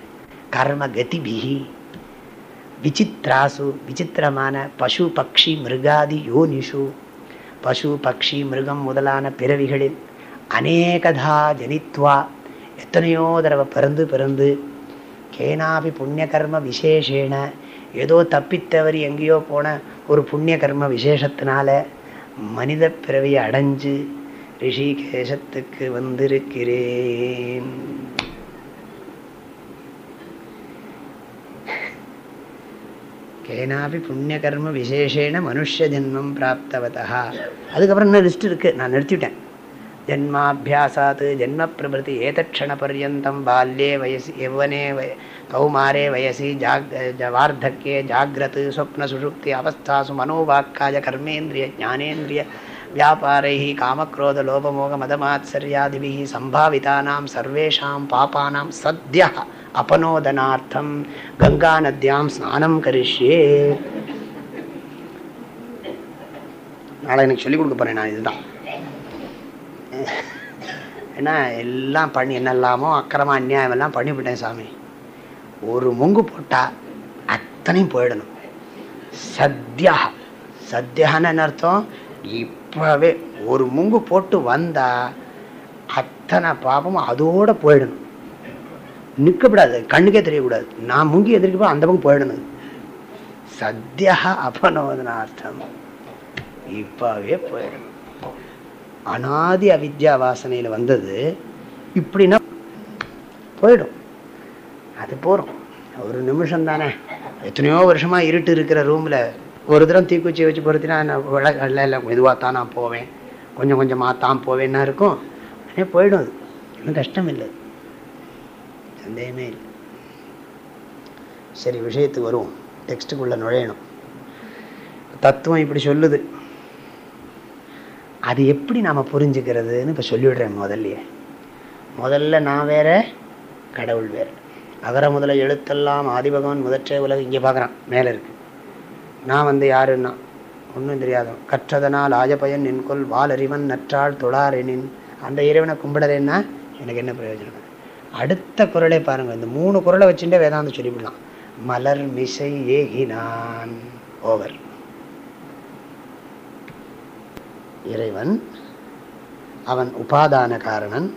கர்ம கதிபிகி. விசித்ராசு விசித்திரமான பசு பக்ஷி மிருகாதி யோனிஷு. பசு பக்ஷி மிருகம் முதலான பிறவிகளில் அநேகதா ஜனித்வா. எத்தனையோ தடவை பிறந்து பிறந்து கேனாபி புண்ணிய கர்ம விசேஷேன ஏதோ தப்பித்தவரி எங்கேயோ போன ஒரு புண்ணிய கர்ம விசேஷத்தினால மனித பிறவியை அடைஞ்சு ரிஷிகேசத்துக்கு வந்திருக்கிறேன். கேனாபி புண்ணிய கர்ம விசேஷேன மனுஷ ஜென்மம் பிராப்தவதா அதுக்கப்புறம் இன்னும் லிஸ்ட் இருக்குது நான் நிறுத்திவிட்டேன். ஜன்மாபியாசாத் ஜென்ம பிரபிருத்தி ஏதக்ஷண பர்யந்தம் பால்யே வயசி யௌவனே வய கௌமாரே வயசி ஜாக் வார்த்தக்கியே ஜாகிரத் ஸ்வப்ன சுஷுப்தி அவஸ்தாசு மனோவாக்காய கர்மேந்திரிய ஜானேந்திரிய வியாபாரை காமக்ரோத லோபமோக மதமாத்சரியாதிபி சம்பாவிதானாம் சர்வேஷாம் பாபானாம் சத்யா அபனோதனார்த்தம் கங்கா நத்தியாம் ஸ்நானம் கரிஷ்யே நாளை எனக்கு சொல்லிக் கொடுக்க போறேன் நான் இதுதான் ஏன்னா எல்லாம் பண்ணி என்னெல்லாமோ அக்கிரமா அந்நியாயம் எல்லாம் பண்ணிவிட்டேன் சாமி. ஒரு முங்கு போட்டால் அத்தனையும் போயிடணும். சத்யா சத்யான்னு அர்த்தம்? இப்போவே ஒரு முங்கு போட்டு வந்தால் அத்தனை பாபமும் அதோட போயிடணும். நிற்கக்கூடாது கண்ணுக்கே தெரியக்கூடாது. நான் முங்கி எதிர்க்கப்போ அந்த பக்கம் போயிடணும். சத்யா அபனோதனார்த்தம். இப்போவே போயிடணும். அனாதி அவித்யா வாசனையில் வந்தது இப்படின்னா போயிடும். அது போகிறோம் ஒரு நிமிஷம் தானே. எத்தனையோ வருஷமாக இருட்டு இருக்கிற ரூமில் ஒரு தரம் தீக்குச்சியை வச்சு பொறுத்தினா இல்லை இல்லை இதுவாக தான் நான் போவேன். கொஞ்சம் கொஞ்சமாக தான் போவேன்னா இருக்கும். உடனே போயிடும் அது. ஒன்றும் கஷ்டம் இல்லை. சந்தேகமே இல்லை. சரி விஷயத்துக்கு வருவோம். டெக்ஸ்ட்டுக்குள்ளே நுழையணும். தத்துவம் இப்படி சொல்லுது. அது எப்படி நாம் புரிஞ்சுக்கிறதுன்னு இப்போ சொல்லிவிடுறேன் முதல்லையே. முதல்ல நான் வேற கடவுள் வேறு. அகர முதல எழுத்தெல்லாம் ஆதிபகவன் முதற்றே உலகம் இங்கே பார்க்குறான் மேலே இருக்கு. நான் வந்து யாருன்னா? ஒன்றும் தெரியாதோ. கற்றதனால் ஆஜபயன் நின்கொள் வாலறிவன் நற்றாள் தொழாரெனின். அந்த இறைவனை கும்பிடறேன்னா எனக்கு என்ன பிரயோஜனம்? அடுத்த குரலை பாருங்கள் இந்த மூணு குரலை வச்சுட்டே வேதாந்தம் சொல்லிவிடலாம். மலர் மிசை ஏகினான். ஓவர். இறைவன் அவன் உபாதான காரணன்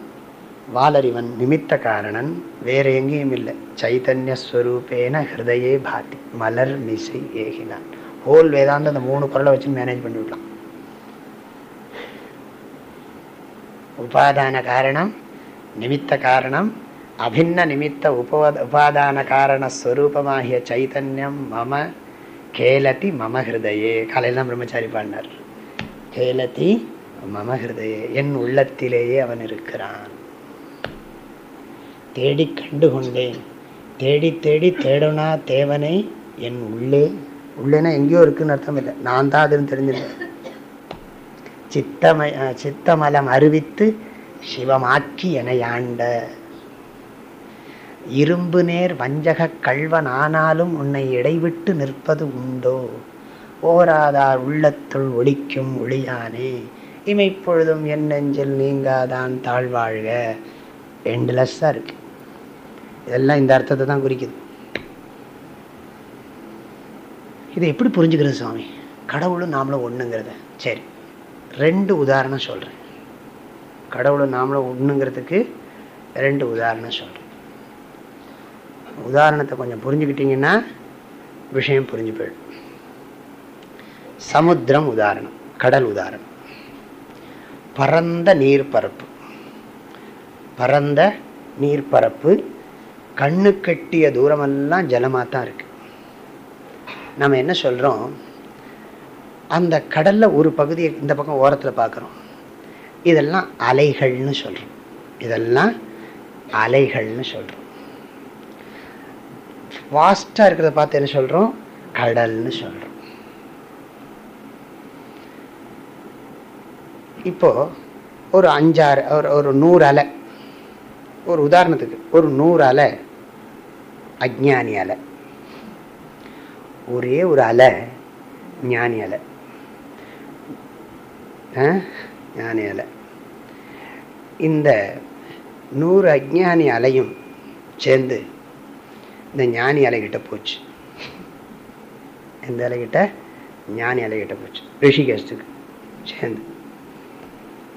வாலறிவன் நிமித்த காரணன் வேற எங்கேயும் இல்லை. சைத்தன்யஸ்வரூபேன ஹிருதயே பாத்தி மலர் மிசை ஏகினான். ஹோல் வேதாந்த அந்த மூணு குரலை வச்சு மேனேஜ் பண்ணிவிடலாம் உபாதான காரணம் நிமித்த காரணம் அபின்ன நிமித்த உபவ உபாதான காரணஸ்வரூபமாகிய சைத்தன்யம் மம கேலதி மம ஹிருதயே. காலையில் தான் பிரம்மச்சாரி பாடினார். ஜெயலதி மம என் உள்ளத்திலேயே அவன் இருக்கிறான். தேடி கண்டு கொண்டேன் தேடி தேடி தேடுனா தேவனை என் உள்ளே. உள்ளேனா எங்கேயோ இருக்குன்னு அர்த்தம் இல்லை. நான் தான் அதுன்னு தெரிஞ்சிருந்தேன். சித்தம சித்தமலம் அறிவித்து சிவமாக்கி என ஆண்ட இரும்பு நேர் வஞ்சக கல்வன் ஆனாலும் உன்னை இடைவிட்டு நிற்பது உண்டோ? ஓராதார் உள்ளத்துள் ஒழிக்கும் ஒளியானே? இமைப்பொழுதும் என் நெஞ்சில் நீங்காதான் தாழ்வாழ்க எண்ட்லெஸ்ஸாக இருக்கு. இதெல்லாம் இந்த அர்த்தத்தை தான் குறிக்குது. இதை எப்படி புரிஞ்சுக்கிறது சுவாமி? கடவுளும் நாமளும் ஒன்றுங்கிறத சரி ரெண்டு உதாரணம் சொல்கிறேன் கடவுளும் நாமளும் ஒன்றுங்கிறதுக்கு ரெண்டு உதாரணம் சொல்கிறேன் உதாரணத்தை கொஞ்சம் புரிஞ்சுக்கிட்டீங்கன்னா விஷயம் புரிஞ்சு போயிடும். சமுத்திரம் உதாரணம் கடல் உதாரணம். பரந்த நீர்ப்பரப்பு. பரந்த நீர்ப்பரப்பு கண்ணு கட்டிய தூரமெல்லாம் ஜலமாக தான் இருக்கு. நம்ம என்ன சொல்கிறோம் அந்த கடலில் ஒரு பகுதியை இந்த பக்கம் ஓரத்தில் பார்க்குறோம் இதெல்லாம் அலைகள்னு சொல்கிறோம் இதெல்லாம் அலைகள்னு சொல்கிறோம் ஃபாஸ்ட்டாக இருக்கிறத பார்த்து என்ன சொல்கிறோம் கடல்னு சொல்கிறோம் இப்போ ஒரு அஞ்சாறு ஒரு ஒரு நூறு அலை. ஒரு உதாரணத்துக்கு ஒரு நூறு அலை அஜானி அலை. ஒரே ஒரு அலை ஞானி அலை. ஞானி அலை. இந்த நூறு அஜானி அலையும் சேர்ந்து இந்த ஞானி அலைகிட்ட போச்சு. இந்த அலைகிட்ட ஞானி அலைகிட்ட போச்சு. ரிஷிகேஷத்துக்கு சேர்ந்து.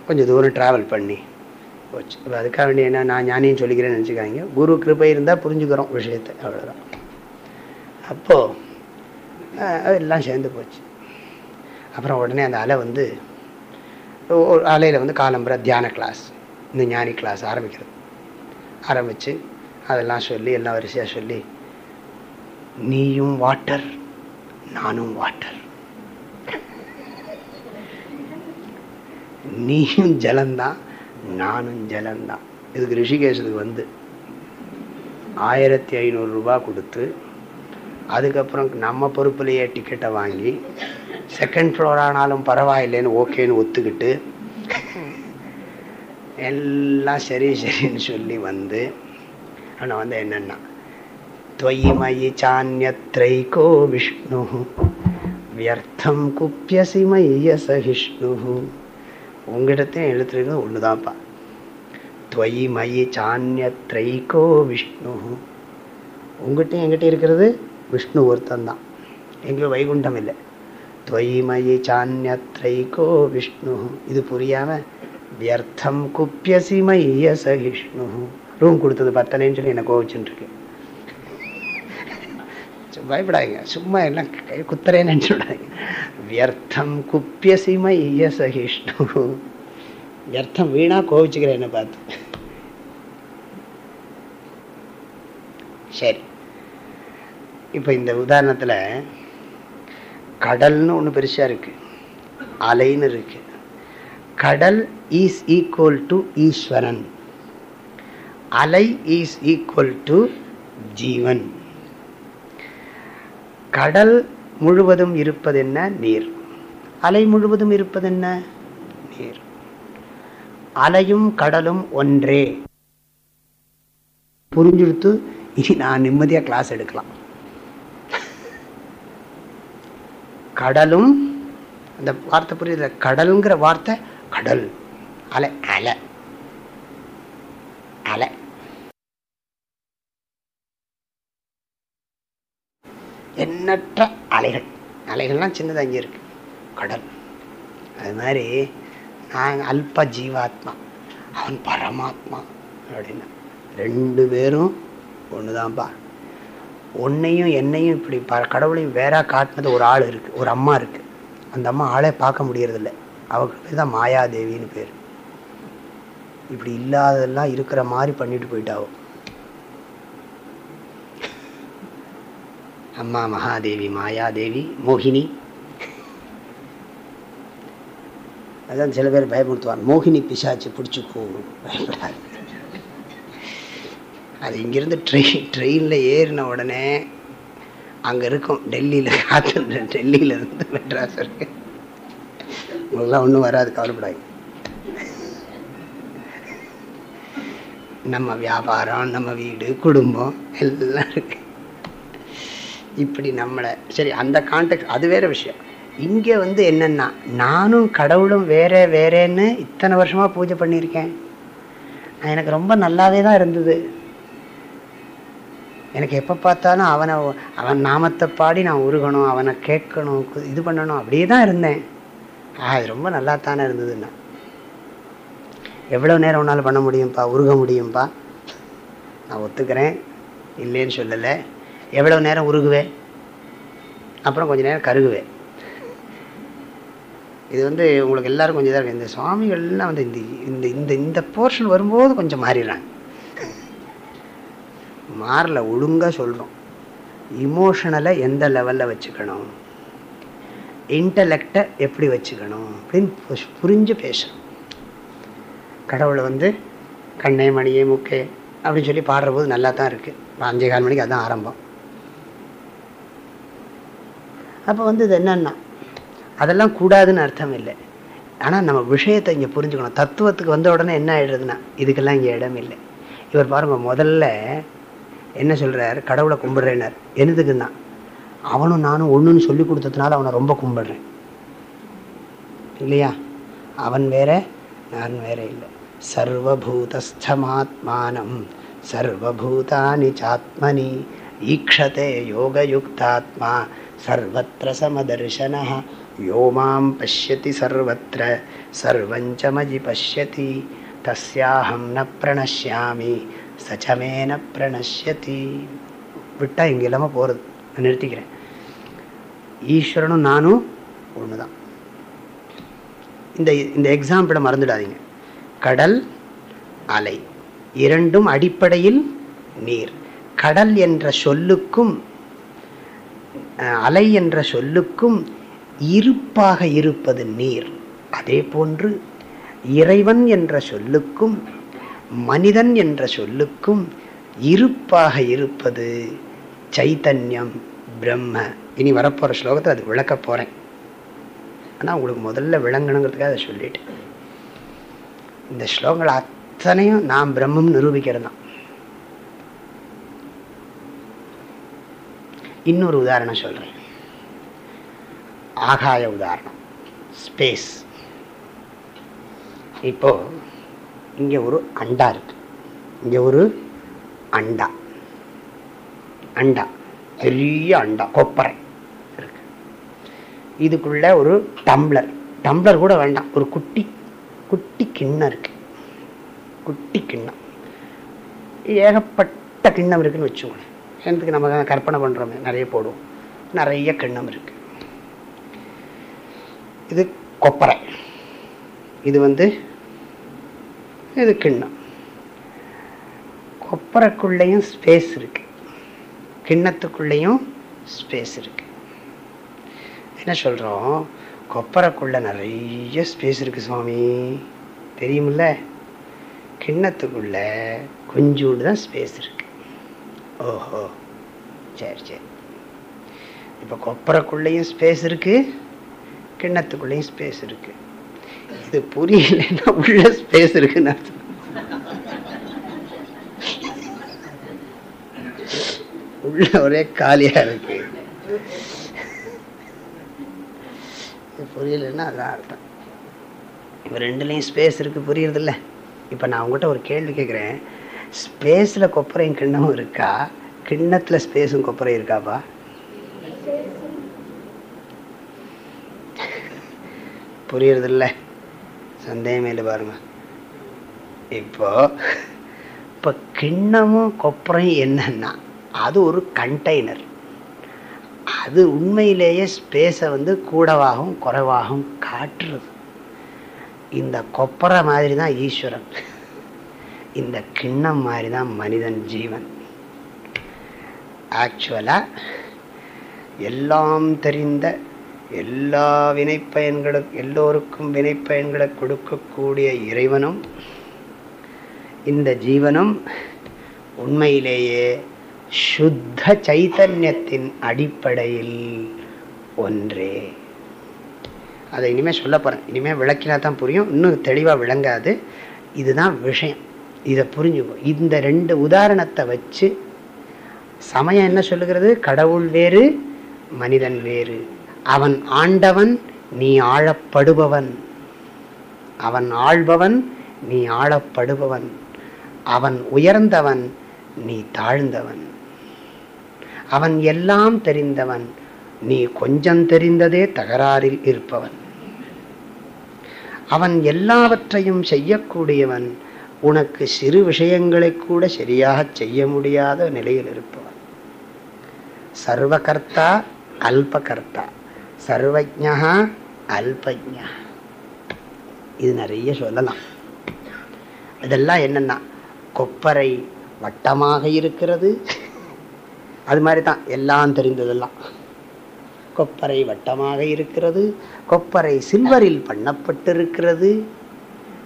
கொஞ்சம் தூரம் ட்ராவல் பண்ணி. போச்சு. இப்போ அதுக்காக வேண்டிய என்ன நான் ஞானின்னு சொல்லிக்கிறேன்னு நினச்சிக்காங்க குரு கிருப்பை இருந்தால் புரிஞ்சுக்கிறோம் விஷயத்தை. அவ்வளோதான் அப்போது எல்லாம் சேர்ந்து போச்சு. அப்புறம் உடனே அந்த அலை வந்து ஒரு அலையில் வந்து காலம்புற தியான கிளாஸ் இந்த ஞானி கிளாஸ் ஆரம்பிக்கிறது. ஆரம்பித்து அதெல்லாம் சொல்லி எல்லாம் வரிசையாக சொல்லி நீயும் வாட்டர் நானும் வாட்டர் நீயும் ஜலந்தான் நானும் ஜலந்தான் இதுக்கு ரிஷிகேஷத்துக்கு வந்து ஆயிரத்தி ஐநூறு ரூபா கொடுத்து அதுக்கப்புறம் நம்ம பொறுப்புலையே டிக்கெட்டை வாங்கி செகண்ட் ஃப்ளோர் ஆனாலும் பரவாயில்லைன்னு ஓகேன்னு ஒத்துக்கிட்டு எல்லாம் சரி சரின்னு சொல்லி வந்து ஆனால் வந்து என்னென்னா त्वयि சான்யத்ரைகோ விஷ்ணு வியர்த்தம் குப்பியசி மைய சகிஷ்ணு உங்ககிட்டத்தையும் எழுத்துருக்கிறது ஒன்று தான்ப்பா துவயி மயி சான்யத்ரைகோ விஷ்ணு. உங்ககிட்டையும் எங்கிட்ட இருக்கிறது விஷ்ணு ஒருத்தன் தான் எங்களுக்கு வைகுண்டம் இல்லை. துவயி மயி சான்யத்ரைகோ விஷ்ணு. இது புரியாமல் வியர்த்தம் குப்பியசி மைய சகிஷ்ணு. ரூம் கொடுத்தது பத்தலைன்னு சொல்லி என்ன கோவிச்சுட்டுருக்கு. பயப்படாதீங்க. சும்மா எல்லாம் குத்தரேன்னு நினச்சுடாதீங்க. வியர்த்தம் குப்பியசி மைய சகிஷ்ணு வியர்த்தம் வீணா கோவிச்சுக்கிறேன் பார்த்து சரி இப்போ இந்த உதாரணத்தில் கடல்னு ஒன்று பெருசாக இருக்குது அலைன்னு இருக்குது கடல் ஈஸ் ஈக்குவல் டு ஈஸ்வரன் அலை ஈஸ் ஈக்குவல் டு ஜீவன் கடல் முழுவதும் இருப்பது என்ன நீர். அலை முழுவதும் இருப்பது என்ன நீர். அலையும் கடலும் ஒன்றே. புரிஞ்சுடுத்து இனி நான் நிம்மதியாக கிளாஸ் எடுக்கலாம். கடலும் அந்த வார்த்தை புரியுது கடலுங்கிற வார்த்தை கடல். அலை அலை. அலை. எண்ணற்ற அலைகள். அலைகள்லாம் சின்னதாக இங்கே இருக்குது கடல். அது மாதிரி நாங்கள் அல்ப ஜீவாத்மா. அவன் பரமாத்மா அப்படின்னா. ரெண்டு பேரும் ஒன்று தான்ப்பா உன்னையும் என்னையும் இப்படி ப கடவுளையும் வேற காட்டினது ஒரு ஆள் இருக்குது ஒரு அம்மா இருக்குது அந்த அம்மா ஆளே பார்க்க முடியறதில்ல. அவங்களுக்கு பேர் தான் மாயாதேவின்னு பேர். இப்படி இல்லாததெல்லாம் இருக்கிற மாதிரி பண்ணிட்டு போயிட்டாவோ. அம்மா மகாதேவி மாயாதேவி மோகினி. அதான் சில பேர் பயமுறுத்துவான் மோகினி பிசாச்சு பிடிச்சிக்கோ பயப்படாது. அது இங்கேருந்து ட்ரெயின் ட்ரெயினில் ஏறின உடனே அங்கே இருக்கும் டெல்லியில் காத்து டெல்லியிலேருந்து மெட்ராஸ் இருக்கு உங்களுக்குலாம் ஒன்றும் வராது கவலைப்படாது நம்ம வியாபாரம் நம்ம வீடு குடும்பம் எல்லாம் இருக்கு. இப்படி நம்மளை சரி அந்த கான்டெக்ட் அது வேற விஷயம். இங்கே வந்து என்னன்னா நானும் கடவுளும் வேற வேறேன்னு இத்தனை வருஷமா பூஜை பண்ணியிருக்கேன். எனக்கு ரொம்ப நல்லாவே தான் இருந்தது. எனக்கு எப்போ பார்த்தாலும் அவனை அவன் நாமத்தை பாடி நான் உருகணும் அவனை கேட்கணும் இது பண்ணணும் அப்படியே தான் இருந்தேன். ஆ அது ரொம்ப நல்லா தானே இருந்ததுன்னா. எவ்வளோ நேரம் வேணாலும் பண்ண முடியும்ப்பா உருக முடியும்ப்பா நான் ஒத்துக்கிறேன். இல்லைன்னு சொல்லலை. எவ்வளோ நேரம் உருகுவேன்? அப்புறம் கொஞ்சம் நேரம் கருகுவேன். இது வந்து உங்களுக்கு எல்லோரும் கொஞ்சம் இதாக இந்த சுவாமிகள்லாம் வந்து இந்த இந்த இந்த இந்த போர்ஷன் வரும்போது கொஞ்சம் மாறிடுறாங்க. மாறல ஒழுங்காக சொல்கிறோம் இமோஷனலை எந்த லெவலில் வச்சுக்கணும்? இன்டலெக்டை எப்படி வச்சுக்கணும்? அப்படின்னு புரிஞ்சு பேசுகிறோம் கடவுளை வந்து கண்ணே மணியே முக்கே அப்படின்னு சொல்லி பாடுற போது நல்லா தான் இருக்குது அஞ்சே கால் மணிக்கு அதுதான் ஆரம்பம். அப்போ வந்து இது என்னன்னா அதெல்லாம் கூடாதுன்னு அர்த்தம் இல்லை. ஆனால் நம்ம விஷயத்தை இங்கே புரிஞ்சுக்கணும். தத்துவத்துக்கு வந்த உடனே என்ன ஆயிடுறதுன்னா இதுக்கெல்லாம் இங்கே இடம் இல்லை. இவர் பாருங்க முதல்ல என்ன சொல்கிறார் கடவுளை கும்பிட்றேனார் என்னதுக்குன்னா அவனும் நானும் ஒன்றுன்னு சொல்லி கொடுத்ததுனால அவனை ரொம்ப கும்பிடுறேன். இல்லையா? அவன் வேற நான் வேற இல்லை. சர்வபூதஸ்தமாத்மானம் சர்வபூதானி சாத்மனி ஈக்ஷதே யோகயுக்தாத்மா சர்வத்திர சமதர்சன யோ மாம் பசியதி சர்வத்திர சர்வஞ்ச மஜி பசியதி தஸ்யாஹம் ந பிரணஷ்யாமி சச்சமே ந பிரணஷ்யதி. விட்டா இங்கே இல்லாமல் போகிறது நான் நிறுத்திக்கிறேன். ஈஸ்வரனும் நானும் ஒன்று தான் இந்த இந்த எக்ஸாம்பிளை மறந்துடாதீங்க. கடல் அலை. இரண்டும் அடிப்படையில் நீர். கடல் என்ற சொல்லுக்கும் அலை என்ற சொல்லுக்கும் இருப்பாக இருப்பது நீர். அதே போன்று இறைவன் என்ற சொல்லுக்கும் மனிதன் என்ற சொல்லுக்கும் இருப்பாக இருப்பது சைத்தன்யம் பிரம்ம. இனி வரப்போகிற ஸ்லோகத்தை அது விளக்க போகிறேன் ஆனால் உங்களுக்கு முதல்ல விளங்கணுங்கிறதுக்காக அதை சொல்லிட்டேன். இந்த ஸ்லோகங்கள் அத்தனையும் நான் பிரம்மம் நிரூபிக்கிறது தான் இன்னொரு உதாரணம் சொல்கிறேன் ஆகாய உதாரணம். ஸ்பேஸ் இப்போ இங்கே ஒரு அண்டா இருக்கு. இங்கே ஒரு அண்டா. அண்டா. பெரிய அண்டா. கொப்பரை இருக்கு. இதுக்குள்ள ஒரு டம்ளர். டம்ளர் கூட வேண்டாம். ஒரு குட்டி குட்டி கிண்ணம் இருக்கு. குட்டி கிண்ணம். ஏகப்பட்ட கிண்ணம் இருக்குன்னு வச்சுக்கோங்க. எனக்கு நம்ம கற்பனை பண்ணுறோமே நிறைய போடுவோம். நிறைய கிண்ணம் இருக்குது இது கொப்பரை. இது வந்து இது கிண்ணம். கொப்பரைக்குள்ளேயும் ஸ்பேஸ் இருக்குது கிண்ணத்துக்குள்ளேயும் ஸ்பேஸ் இருக்குது என்ன சொல்கிறோம் கொப்பரைக்குள்ளே நிறைய ஸ்பேஸ் இருக்குது சுவாமி. தெரியுமில்ல? கிண்ணத்துக்குள்ளே கொஞ்சோண்டு தான் ஸ்பேஸ் இருக்குது ஓஹோ. சரி சரி. இப்போ கொப்பரைக்குள்ளேயும் ஸ்பேஸ் இருக்கு கிண்ணத்துக்குள்ளேயும் ஸ்பேஸ் இருக்கு. இது புரியலன்னா உள்ள ஸ்பேஸ் இருக்குன்னு அர்த்தம். உள்ள ஒரே காலியா இருக்கு. இது புரியலன்னா அதான் அர்த்தம். இப்போ ரெண்டுலேயும் ஸ்பேஸ் இருக்கு புரியுறதில்ல. இப்போ நான் உங்கள்கிட்ட ஒரு கேள்வி கேட்குறேன் ஸ்பேஸில் கொப்பரையும் கிண்ணமும் இருக்கா? கிண்ணத்தில் ஸ்பேஸும் கொப்பரையும் இருக்காப்பா? புரியறதில்ல. சந்தேகமே இல்லை பாருங்க. இப்போ இப்போ கிண்ணமும் கொப்பரையும் என்னன்னா அது ஒரு கண்டெய்னர் அது உண்மையிலேயே ஸ்பேஸை வந்து கூடவாகவும் குறைவாகவும் காட்டுறது. இந்த கொப்பரை மாதிரி தான் ஈஸ்வரன். இந்த கிண்ணம் மாதிரி தான் மனிதன் ஜீவன். ஆக்சுவலாக எல்லாம் தெரிந்த எல்லா வினைப்பயன்களும் எல்லோருக்கும் வினைப்பயன்களை கொடுக்கக்கூடிய இறைவனும் இந்த ஜீவனும் உண்மையிலேயே சுத்த சைத்தன்யத்தின் அடிப்படையில் ஒன்றே. அதை இனிமேல் சொல்ல போகிறேன் இனிமேல் விளக்கினா தான் புரியும். இன்னும் தெளிவாக விளங்காது. இதுதான் விஷயம். இதை புரிஞ்சுக்கும் இந்த ரெண்டு உதாரணத்தை வச்சு சமயம் என்ன சொல்லுகிறது? கடவுள் வேறு மனிதன் வேறு. அவன் ஆண்டவன் நீ ஆழப்படுபவன் அவன் ஆள்பவன் நீ ஆழப்படுபவன் அவன் உயர்ந்தவன் நீ தாழ்ந்தவன். அவன் எல்லாம் தெரிந்தவன் நீ கொஞ்சம் தெரிந்ததே தகராறில் இருப்பவன். அவன் எல்லாவற்றையும் செய்யக்கூடியவன் உனக்கு சிறு விஷயங்களை கூட சரியாக செய்ய முடியாத நிலையில் இருப்பவன். சர்வகர்த்தா அல்பகர்த்தா. சர்வஜா அல்பஜா இது நிறைய சொல்லலாம். இதெல்லாம் என்னன்னா கொப்பரை வட்டமாக இருக்கிறது. அது மாதிரி தான் எல்லாம் தெரிந்ததெல்லாம். கொப்பரை வட்டமாக இருக்கிறது. கொப்பரை சில்வரில் பண்ணப்பட்டிருக்கிறது.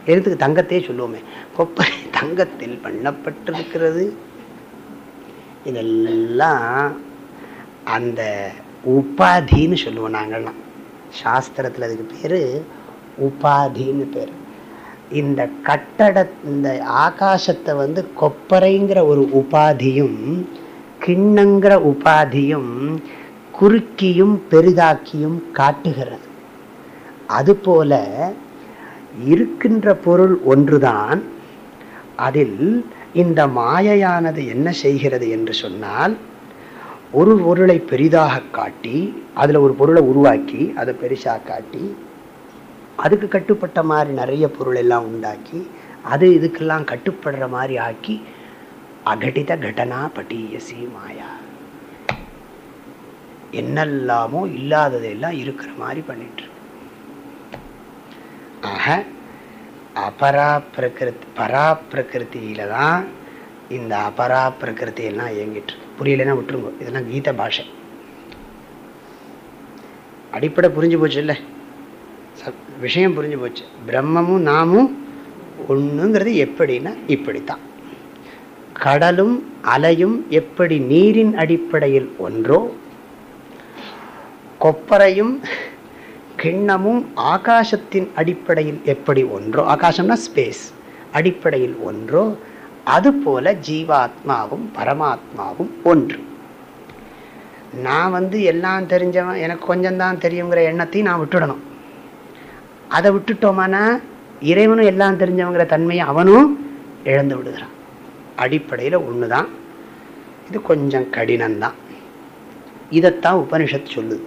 எடுத்துக்கு தங்கத்தையே சொல்லுவோமே. கொப்பரை தங்கத்தில் பண்ணப்பட்டிருக்கிறது. இதெல்லாம் அந்த உபாதின்னு சொல்லுவோம் நாங்கள்லாம். சாஸ்திரத்தில் அதுக்கு பேர் உபாதின்னு பேர். இந்த கட்டட இந்த ஆகாசத்தை வந்து கொப்பரைங்கிற ஒரு உபாதியும் கிண்ணங்கிற உபாதியும் குறுக்கியும் பெரிதாக்கியும் காட்டுகிறது. அதுபோல இருக்கின்ற பொருள் ஒன்றுதான் அதில் இந்த மாயையானது என்ன செய்கிறது என்று சொன்னால் ஒரு பொருளை பெரிதாக காட்டி அதில் ஒரு பொருளை உருவாக்கி அதை பெருசாக காட்டி அதுக்கு கட்டுப்பட்ட மாதிரி நிறைய பொருள் எல்லாம் உண்டாக்கி அது இதுக்கெல்லாம் கட்டுப்படுற மாதிரி ஆக்கி அகடித கடனா பட்டியசி மாயா. என்னெல்லாமோ இல்லாததெல்லாம் இருக்கிற மாதிரி பண்ணிட்டு இருக்கு. ஆக அபரா பிரகிருதி பரா பிரகிருத்தியில தான் இந்த அபரா பிரகிருதி எல்லாம் இயங்கிட்டு இருக்கு. புரியலன்னா விட்டுருங்க. இதெல்லாம் கீத பாஷை. அடிப்படை புரிஞ்சு போச்சு இல்லை? விஷயம் புரிஞ்சு போச்சு. பிரம்மமும் நாமும் ஒண்ணுங்கிறது எப்படின்னா இப்படித்தான். கடலும் அலையும் எப்படி நீரின் அடிப்படையில் ஒன்றோ கொப்பரையும் கிண்ணமும் ஆகாசத்தின் அடிப்படையில் எப்படி ஒன்றோ ஆகாசம்னா ஸ்பேஸ் அடிப்படையில் ஒன்றோ அதுபோல ஜீவாத்மாவும் பரமாத்மாவும் ஒன்று. நான் வந்து எல்லாம் தெரிஞ்சவன் எனக்கு கொஞ்சம் தான் தெரியுங்கிற எண்ணத்தையும் நான் விட்டுடணும். அதை விட்டுட்டோமானா இறைவனும் எல்லாம் தெரிஞ்சவங்கிற தன்மையை அவனும் இழந்து விடுகிறான். அடிப்படையில் ஒன்று தான் இது கொஞ்சம் கடினம்தான். இதைத்தான் உபனிஷத் சொல்லுது.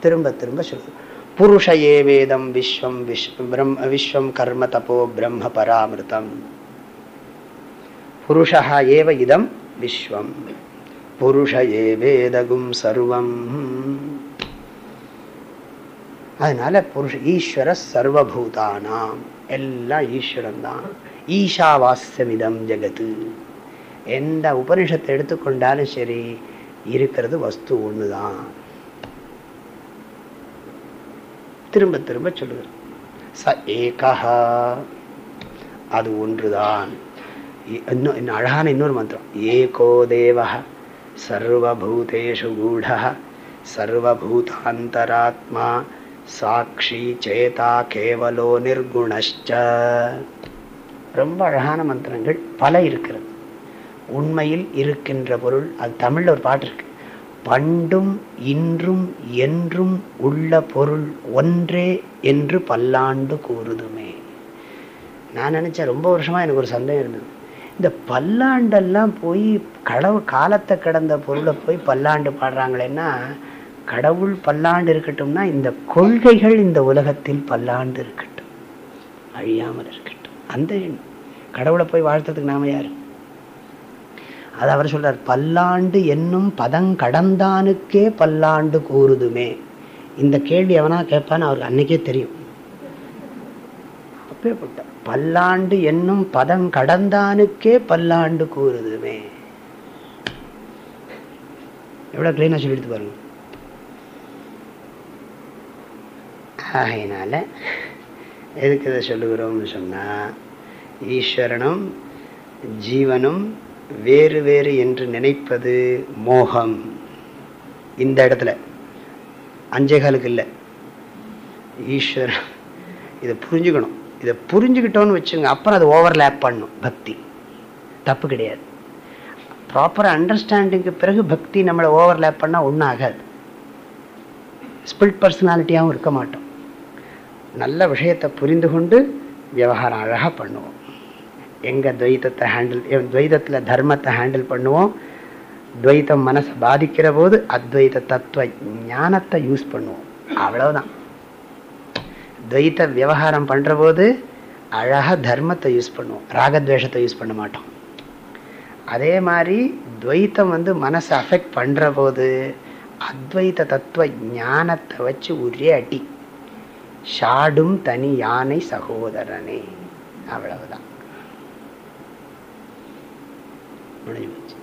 திரும்ப திரும்ப சொல்லுது. புருஷ ஏ வேதம் விஸ்வம் விஸ்வ பிரம் விஸ்வம் கர்ம தபோ பிரம்ம பராமிருதம் புருஷா ஏவ இதம் விஸ்வம். புருஷ ஏ வேதகும் சர்வம். அதனால புருஷ ஈஸ்வர சர்வபூதானாம். எல்லாம் ஈஸ்வரன் தான் ஈஷாவாஸ்யமிதம் ஜெகத்து. எந்த உபனிஷத்தை எடுத்துக்கொண்டாலும் சரி இருக்கிறது வஸ்து ஒண்ணுதான். திரும்ப திரும்ப சொல்லுகிறது ச ஏகா. அது ஒன்றுதான். இன்னும் இன்னும் அழகான இன்னொரு மந்திரம். ஏகோ தேவ சர்வபூதேஷு கூட சர்வபூதாந்தராத்மா. சாட்சி சேதா கேவலோ நிர்குணஷ்ட ரொம்ப அழகான மந்திரங்கள். பல இருக்கிறது. உண்மையில் இருக்கின்ற பொருள். அது தமிழ்ல ஒரு பாட்டு இருக்கு. பண்டும் இன்றும் என்றும் உள்ள பொருள் ஒன்றே என்று பல்லாண்டு கூறுதுமே. நான் நினைச்சேன் ரொம்ப வருஷமா எனக்கு ஒரு சந்தேகம் இருந்தது. இந்த பல்லாண்டெல்லாம் போய் கடவு காலத்தை கடந்த பொருளை போய் பல்லாண்டு பாடுறாங்களேன்னா கடவுள் பல்லாண்டு இருக்கட்டும்னா இந்த கொள்கைகள் இந்த உலகத்தில் பல்லாண்டு இருக்கட்டும். அழியாமல் இருக்கட்டும். அந்த எண்ணம். கடவுளை போய் வாழ்த்ததுக்கு நாம யாரு? அது அவர் சொல்றார் பல்லாண்டு என்னும் பதங்கடந்தானுக்கே பல்லாண்டு கூறுதுமே. இந்த கேள்வி எவனா கேட்பான்னு அவருக்கு அன்னைக்கே தெரியும். அப்பேற்பட்ட பல்லாண்டு என்னும் பதம் கடந்தானுக்கே பல்லாண்டு கூறுதுமே. எவ்வளவு கிளீனா சொல்லிட்டு பாருங்க. ஆகையினால எதுக்கு இதை சொல்லுகிறோம்னு சொன்னா ஈஸ்வரனும் ஜீவனும் வேறு வேறு என்று நினைப்பது மோகம். இந்த இடத்துல அஞ்சே காலுக்கு இல்லை. ஈஸ்வர் இதை புரிஞ்சுக்கணும். இதை புரிஞ்சுக்கிட்டோன்னு வச்சுங்க அப்புறம் அது ஓவர்லேப் பண்ணும். பக்தி. தப்பு கிடையாது. ப்ராப்பராக அண்டர்ஸ்டாண்டிங்க்கு பிறகு பக்தி நம்மளை ஓவர்லேப் பண்ணால் ஒன்றும் ஆகாது. ஸ்பிரிட் பர்சனாலிட்டியாகவும் இருக்க மாட்டோம். நல்ல விஷயத்தை புரிந்து கொண்டு விவகாரம் அழகாக பண்ணுவோம். எங்கள் துவைத்தத்தை ஹேண்டில் துவைதத்தில் தர்மத்தை ஹேண்டில் பண்ணுவோம். துவைத்தம் மனசை பாதிக்கிற போது அத்வைத தத்துவ ஞானத்தை யூஸ் பண்ணுவோம். அவ்வளவுதான். துவைத்த விவகாரம் பண்ணுற போது அழகாக தர்மத்தை யூஸ் பண்ணுவோம். ராகத்வேஷத்தை யூஸ் பண்ண மாட்டோம். அதே மாதிரி துவைத்தம் வந்து மனசை அஃபெக்ட் பண்ணுற போது அத்வைத தத்துவ ஞானத்தை வச்சு ஒரே அடி. ஷாடும் தனி யானை சகோதரனே. அவ்வளவுதான். முடிஞ்சு போச்சு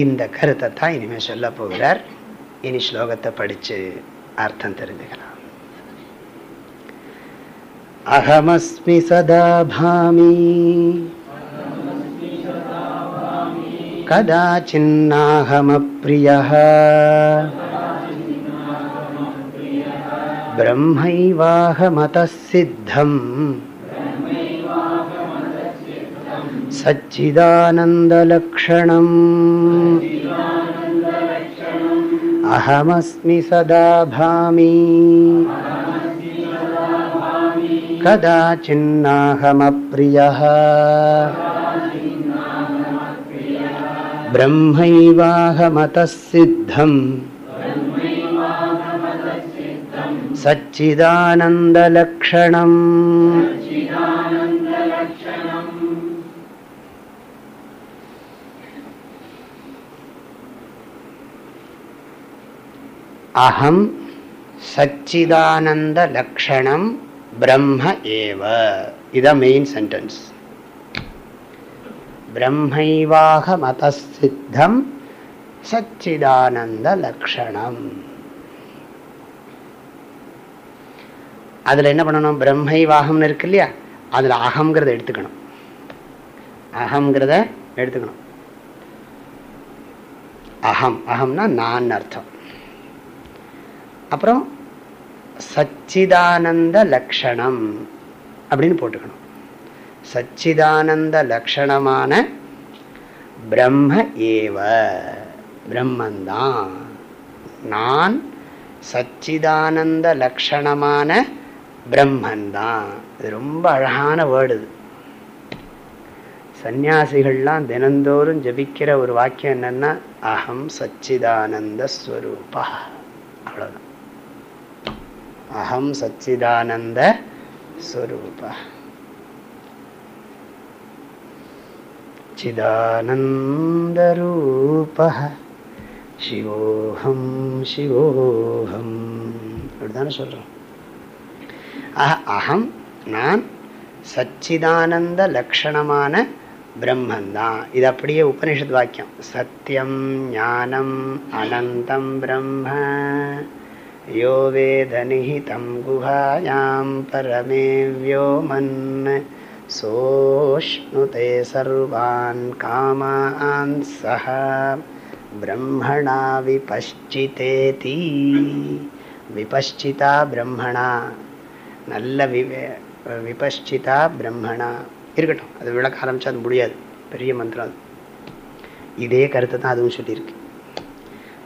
இந்த கருத்தை தான் இனிமே சொல்ல போகிறார் இனி ஸ்லோகத்தை படிச்சு அர்த்தம் தெரிஞ்சுக்கலாம் அகமஸ்மி சதா பாமி कदाचिन्नाहमप्रियः ब्रह्मैवाहमतः सिद्धम् सच्चिदानन्दलक्षणम् अहमस्मि सदा भामि कदाचिन्नाहमप्रियः ब्रह्मैवाहमतः सिद्धम् सच्चिदानन्दलक्षणम् அகம் சச்சிதானந்த லக்ஷணம் பிரம்ம ஏவ. இதான் மெயின் சென்டென்ஸ் பிரம்மைவாக மதசித்தம் சச்சிதானந்த லக்ஷணம். அதில் என்ன பண்ணணும்? பிரம்மை வாகம்னு இருக்கு இல்லையா? அதில் அகங்கிறத எடுத்துக்கணும். அகங்கிறத எடுத்துக்கணும். அகம் அகம்னா நான் அர்த்தம். அப்புறம் சச்சிதானந்த லக்ஷணம் அப்படின்னு போட்டுக்கணும். சச்சிதானந்த லக்ஷணமான பிரம்ம ஏவ பிரம்மந்தான். நான் சச்சிதானந்த லக்ஷணமான பிரம்மந்தான். இது ரொம்ப அழகான வேர்டு இது. சந்நியாசிகள்லாம் தினந்தோறும் ஜபிக்கிற ஒரு வாக்கியம் என்னன்னா அகம் சச்சிதானந்த ஸ்வரூபா. அவ்வளோதான் அகம் சச்சிதானந்த ஸ்வரூப சிதானந்தரூபः சிவோகம் சிவோஹம் அப்படிதானே சொல்கிறோம் ஆஹ அகம் நான் சச்சிதானந்த லக்ஷணமான பிரம்மந்தான் இது அப்படியே உபனிஷத் வாக்கியம் சத்தியம் ஞானம் அனந்தம் பிரம்ம யோ வேத நிஹிதம் குஹாயாம் பரமே வியோமன் सोष्णुते सर्वान् कामान् सः ब्रह्मणा विपश्चितेति விபஷ்சிதா பிரம்மணா நல்ல விவே விபஷ்சிதா பிரம்மணா இருக்கட்டும் அது விளக்க ஆரம்பிச்சா அது முடியாது பெரிய மந்திரம் அது இதே கருத்தை தான் அதுவும் சொல்லியிருக்கு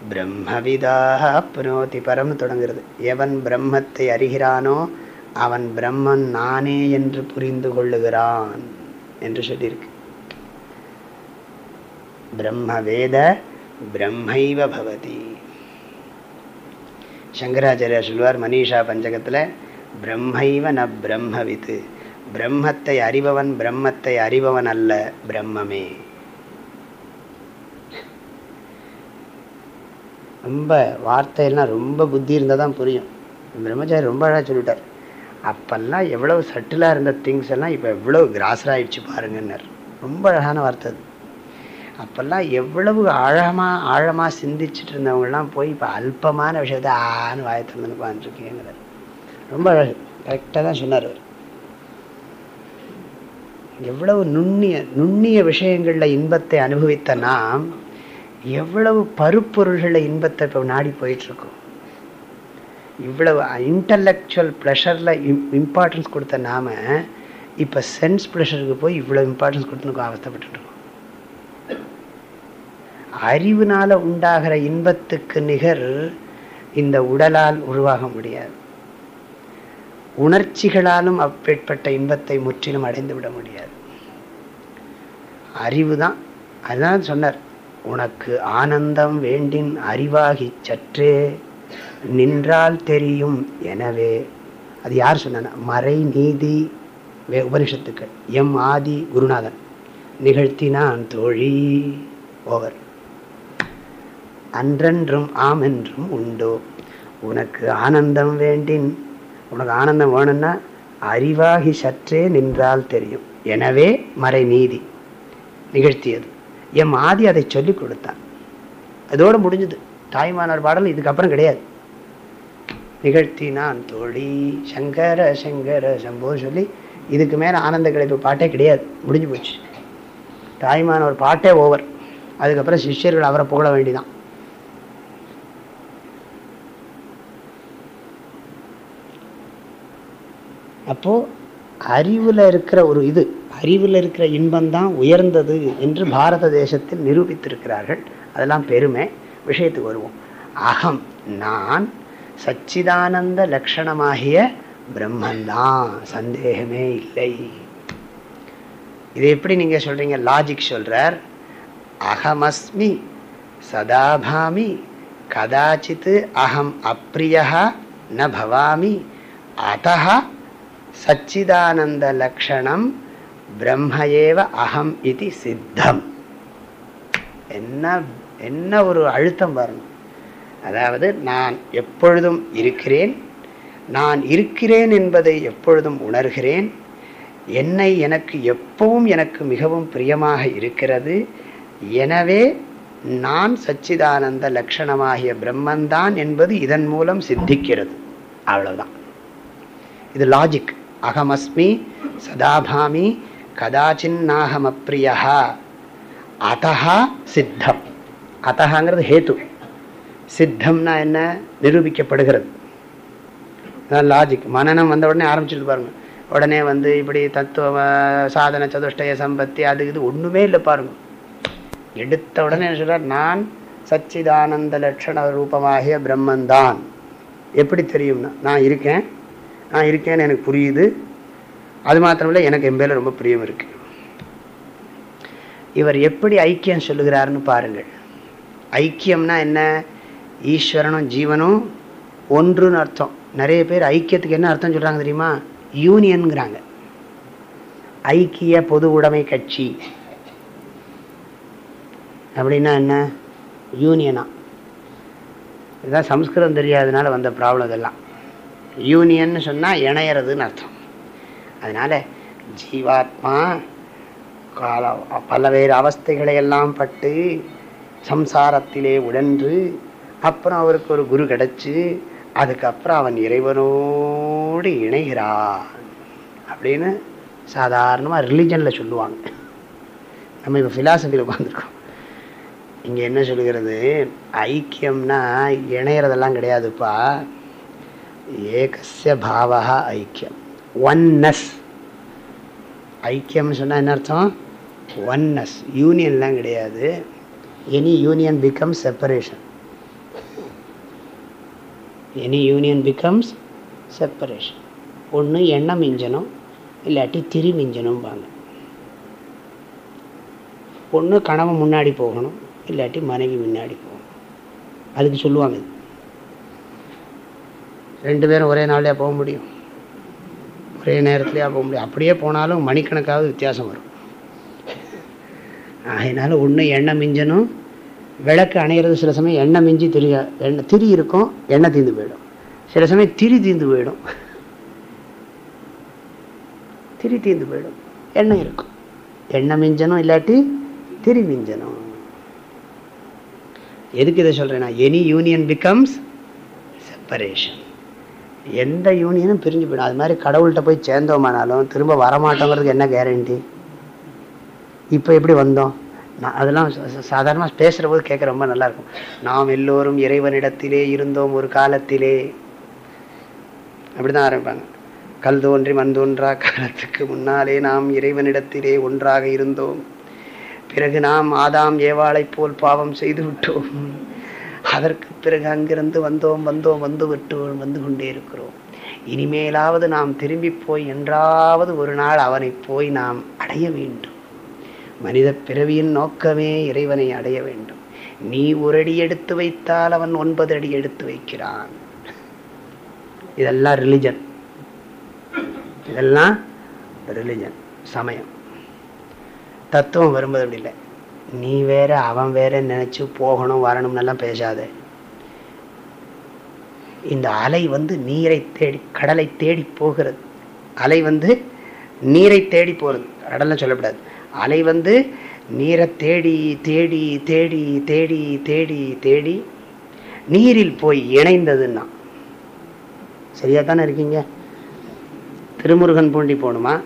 பிரம்மவிதாக அப்னோதி பரம்னு தொடங்குறது. எவன் பிரம்மத்தை அறிகிறானோ அவன் பிரம்மன் நானே என்று புரிந்து கொள்ளுகிறான் என்று சொல்லியிருக்கு. பிரம்ம வேத பிரம்மைவ பவதி. சங்கராச்சாரியா சொல்வார் மனிஷா பஞ்சகத்தில் பிரம்மைவ ந பிரம்மவித்து. பிரம்மத்தை அறிபவன் பிரம்மத்தை அறிபவன் அல்ல பிரம்மமே. ரொம்ப வார்த்தையெல்லாம் ரொம்ப புத்தி இருந்தால் தான் புரியும். பிரம்மச்சாரி ரொம்ப அழகாக சொல்லிட்டார். அப்பெல்லாம் எவ்வளவு சட்டிலாக இருந்த திங்ஸ் எல்லாம் இப்போ எவ்வளவு கிராசர் ஆயிடுச்சு பாருங்கன்னார். ரொம்ப அழகான வார்த்தை அது. அப்பெல்லாம் எவ்வளவு ஆழமாக ஆழமாக சிந்திச்சுட்டு இருந்தவங்கலாம் போய் இப்போ அல்பமான விஷயத்த ஆன்னு வாயத்திறந்து உட்காந்துருக்கேங்கிறார் ரொம்ப அழகு. கரெக்டாக தான் சொன்னார் அவர். எவ்வளவு நுண்ணிய நுண்ணிய விஷயங்களில் இன்பத்தை அனுபவித்த நாம் எவ்வளவு பருப்பொருள்களை இன்பத்தை இப்போ நாடி போயிட்டுருக்கோம். இவ்வளவு இன்டலெக்சுவல் ப்ளஷரில் இம்பார்ட்டன்ஸ் கொடுத்த நாம இப்போ சென்ஸ் ப்ளஷருக்கு போய் இவ்வளோ இம்பார்ட்டன்ஸ் கொடுத்து அவஸ்தப்பட்டுருக்கோம் அறிவுனால உண்டாகிற இன்பத்துக்கு நிகர் இந்த உடலால் உருவாக முடியாது. உணர்ச்சிகளாலும் அப்பேற்பட்ட இன்பத்தை முற்றிலும் அடைந்து விட முடியாது. அறிவு தான் அதுதான் சொன்னார். உனக்கு ஆனந்தம் வேண்டின் அறிவாகி சற்றே நின்றால் தெரியும் எனவே அது யார் சொன்னா மறை நீதி உபனிஷத்துக்கள் எம் ஆதி குருநாதன் நிகழ்த்தினான் தோழி ஓவர். அன்றென்றும் ஆம் என்றும் உண்டோ? உனக்கு ஆனந்தம் வேண்டின் உனக்கு ஆனந்தம் வேணும்னா அறிவாகி சற்றே நின்றால் தெரியும். எனவே மறை நீதி நிகழ்த்தியது. எம் ஆதி அதை சொல்லிக் கொடுத்தான் அதோடு முடிஞ்சது. தாய்மானார் பாடல் இதுக்கப்புறம் கிடையாது. நிகழ்த்தினான் தோழி சங்கர சங்கர சம்போ சொல்லி இதுக்கு மேலே ஆனந்த கிடைப்பு பாட்டே கிடையாது. முடிஞ்சு போச்சு. தாய்மான ஒரு பாட்டே ஓவர். அதுக்கப்புறம் சிஷ்யர்கள் அவரை புகழ வேண்டிதான். அப்போது அறிவில் இருக்கிற ஒரு இது அறிவில் இருக்கிற இன்பம்தான் உயர்ந்தது என்று பாரத தேசத்தில் நிரூபித்திருக்கிறார்கள். அதெல்லாம் பெருமை. விஷயத்துக்கு வருவோம். அகம் நான் சச்சிதானந்த லட்சணமாகிய பிரம்மந்தான் சந்தேகமே இல்லை. இது எப்படி நீங்க சொல்றீங்க? லாஜிக் சொல்றார். அகமஸ்மி சதாபாமி கதாச்சித் அகம் அப்ரியா ந பவாமி. அத்த சச்சிதானந்த லக்ஷணம் பிரம்மயேவ அகம் இது சித்தம். என்ன என்ன ஒரு அழுத்தம் வரணும் அதாவது நான் எப்பொழுதும் இருக்கிறேன் நான் இருக்கிறேன் என்பதை எப்பொழுதும் உணர்கிறேன் என்னை எனக்கு எப்பவும் எனக்கு மிகவும் பிரியமாக இருக்கிறது எனவே நான் சச்சிதானந்த லட்சணமாகிய பிரம்மந்தான் என்பது இதன் மூலம் சித்திக்கிறது. அவ்வளவுதான். இது லாஜிக் அகமஸ்மி சதாபாமி கதாச்சின்னாகமப்பிரியா அத்தா சித்தம். அத்தகாங்கிறது ஹேத்து. சித்தம்னா என்ன? நிரூபிக்கப்படுகிறது. லாஜிக் மனநம் வந்த உடனே ஆரம்பிச்சுட்டு பாருங்க. உடனே வந்து இப்படி தத்துவ சாதன சதுஷ்டய சம்பத்தி அது இது ஒன்றுமே இல்லை பாருங்க. எடுத்த உடனே என்ன நான் சச்சிதானந்த லட்சண ரூபமாகிய பிரம்மந்தான் எப்படி தெரியும்னா நான் இருக்கேன். நான் இருக்கேன்னு எனக்கு புரியுது. அது மாத்திரமில்லை எனக்கு என் ரொம்ப பிரியம் இருக்கு. இவர் எப்படி ஐக்கியம் சொல்லுகிறாருன்னு பாருங்கள். ஐக்கியம்னா என்ன? ஈஸ்வரனும் ஜீவனும் ஒன்றுன்னு அர்த்தம். நிறைய பேர் ஐக்கியத்துக்கு என்ன அர்த்தம் சொல்கிறாங்க தெரியுமா? யூனியனுங்கிறாங்க. ஐக்கிய பொது உடைமை கட்சி. அப்படின்னா என்ன? யூனியனா. இதுதான் சம்ஸ்கிருதம் தெரியாததுனால வந்த ப்ராப்ளம் இதெல்லாம் யூனியன் சொன்னால் இணையறதுன்னு அர்த்தம். அதனால் ஜீவாத்மா கால பல்வேறு அவஸ்தைகளை எல்லாம் பட்டு சம்சாரத்திலே உழன்று அப்புறம் அவருக்கு ஒரு குரு கிடச்சி அதுக்கப்புறம் அவன் இறைவனோடு இணைகிறான் அப்படின்னு சாதாரணமாக ரிலிஜனில் சொல்லுவாங்க. நம்ம இப்போ ஃபிலாசபியில் உட்காந்துருக்கோம் இங்கே என்ன சொல்லுகிறது? ஐக்கியம்னா இணையிறதெல்லாம் கிடையாதுப்பா. ஏகசிய பாவா ஐக்கியம். ஒன்னஸ் ஐக்கியம்னு சொன்னால் என்ன அர்த்தம்? ஒன்னஸ் யூனியன்லாம் கிடையாது. Any union become separation any union becomes separation ஒன்று எண்ணம் மிஞ்சனும் இல்லாட்டி திரி மிஞ்சணும்பாங்க. ஒன்று கணவன் முன்னாடி போகணும் இல்லாட்டி மனைவி முன்னாடி போகணும். அதுக்கு சொல்லுவாங்க. ரெண்டு பேரும் ஒரே நாள்லையா போக முடியும்? ஒரே நேரத்துலேயே போக முடியும் அப்படியே போனாலும் மணிக்கணக்காவது வித்தியாசம் வரும். அதனால் ஒன்று எண்ணெய் மிஞ்சணும் விளக்கு அணையிறது சில சமயம் எண்ணெய் மிஞ்சி திரிய எண்ணெய் திரி இருக்கும் எண்ணெய் தீந்து போயிடும். சில சமயம் திரி தீந்து போயிடும். திரி தீந்து போயிடும். எண்ணெய் இருக்கும். எண்ணெய் மிஞ்சணும் இல்லாட்டி திரி மிஞ்சணும். எதுக்கு இதை சொல்கிறேன்னா எனி யூனியன் பிகம்ஸ் செப்பரேஷன் எந்த யூனியனும் பிரிஞ்சு போயிடும். அது மாதிரி கடவுள்கிட்ட போய் சேர்ந்தோமானாலும் திரும்ப வரமாட்டோங்கிறதுக்கு என்ன கேரண்டி இப்போ எப்படி வந்தோம்? நான் அதெல்லாம் சாதாரணமாக பேசுகிற போது கேட்க ரொம்ப நல்லாயிருக்கும் நாம் எல்லோரும் இறைவனிடத்திலே இருந்தோம் ஒரு காலத்திலே. அப்படிதான் ஆரம்பிப்பாங்க. கல் தோன்றி மண் தோன்றா காலத்துக்கு முன்னாலே நாம் இறைவனிடத்திலே ஒன்றாக இருந்தோம். பிறகு நாம் ஆதாம் ஏவாளைப் போல் பாவம் செய்து விட்டோம். அதற்கு பிறகு அங்கிருந்து வந்தோம் வந்தோம் வந்து விட்டு வந்து கொண்டே இருக்கிறோம். இனிமேலாவது நாம் திரும்பி போய் என்றாவது ஒரு நாள் அவனை போய் நாம் அடைய வேண்டும். மனித பிறவியின் நோக்கமே இறைவனை அடைய வேண்டும். நீ ஒரு அடி எடுத்து வைத்தால் அவன் ஒன்பது அடி எடுத்து வைக்கிறான். இதெல்லாம் ரிலிஜன் இதெல்லாம் ரிலிஜன் சமயம். தத்துவம் வரும்போது அப்படி இல்லை. நீ வேற அவன் வேற நினைச்சு போகணும் வரணும்னெல்லாம் பேசாத. இந்த அலை வந்து நீரை தேடி கடலை தேடி போகிறது. அலை வந்து நீரை தேடி போகிறது. கடல்லாம் சொல்லக்கூடாது அலை வந்து நீரை தேடி தேடி தேடி தேடி தேடி தேடி நீரில் போய் இணைந்ததுன்னா. சரியா தானே இருக்கீங்க? திருமுருகன் பூண்டி போகணுமா?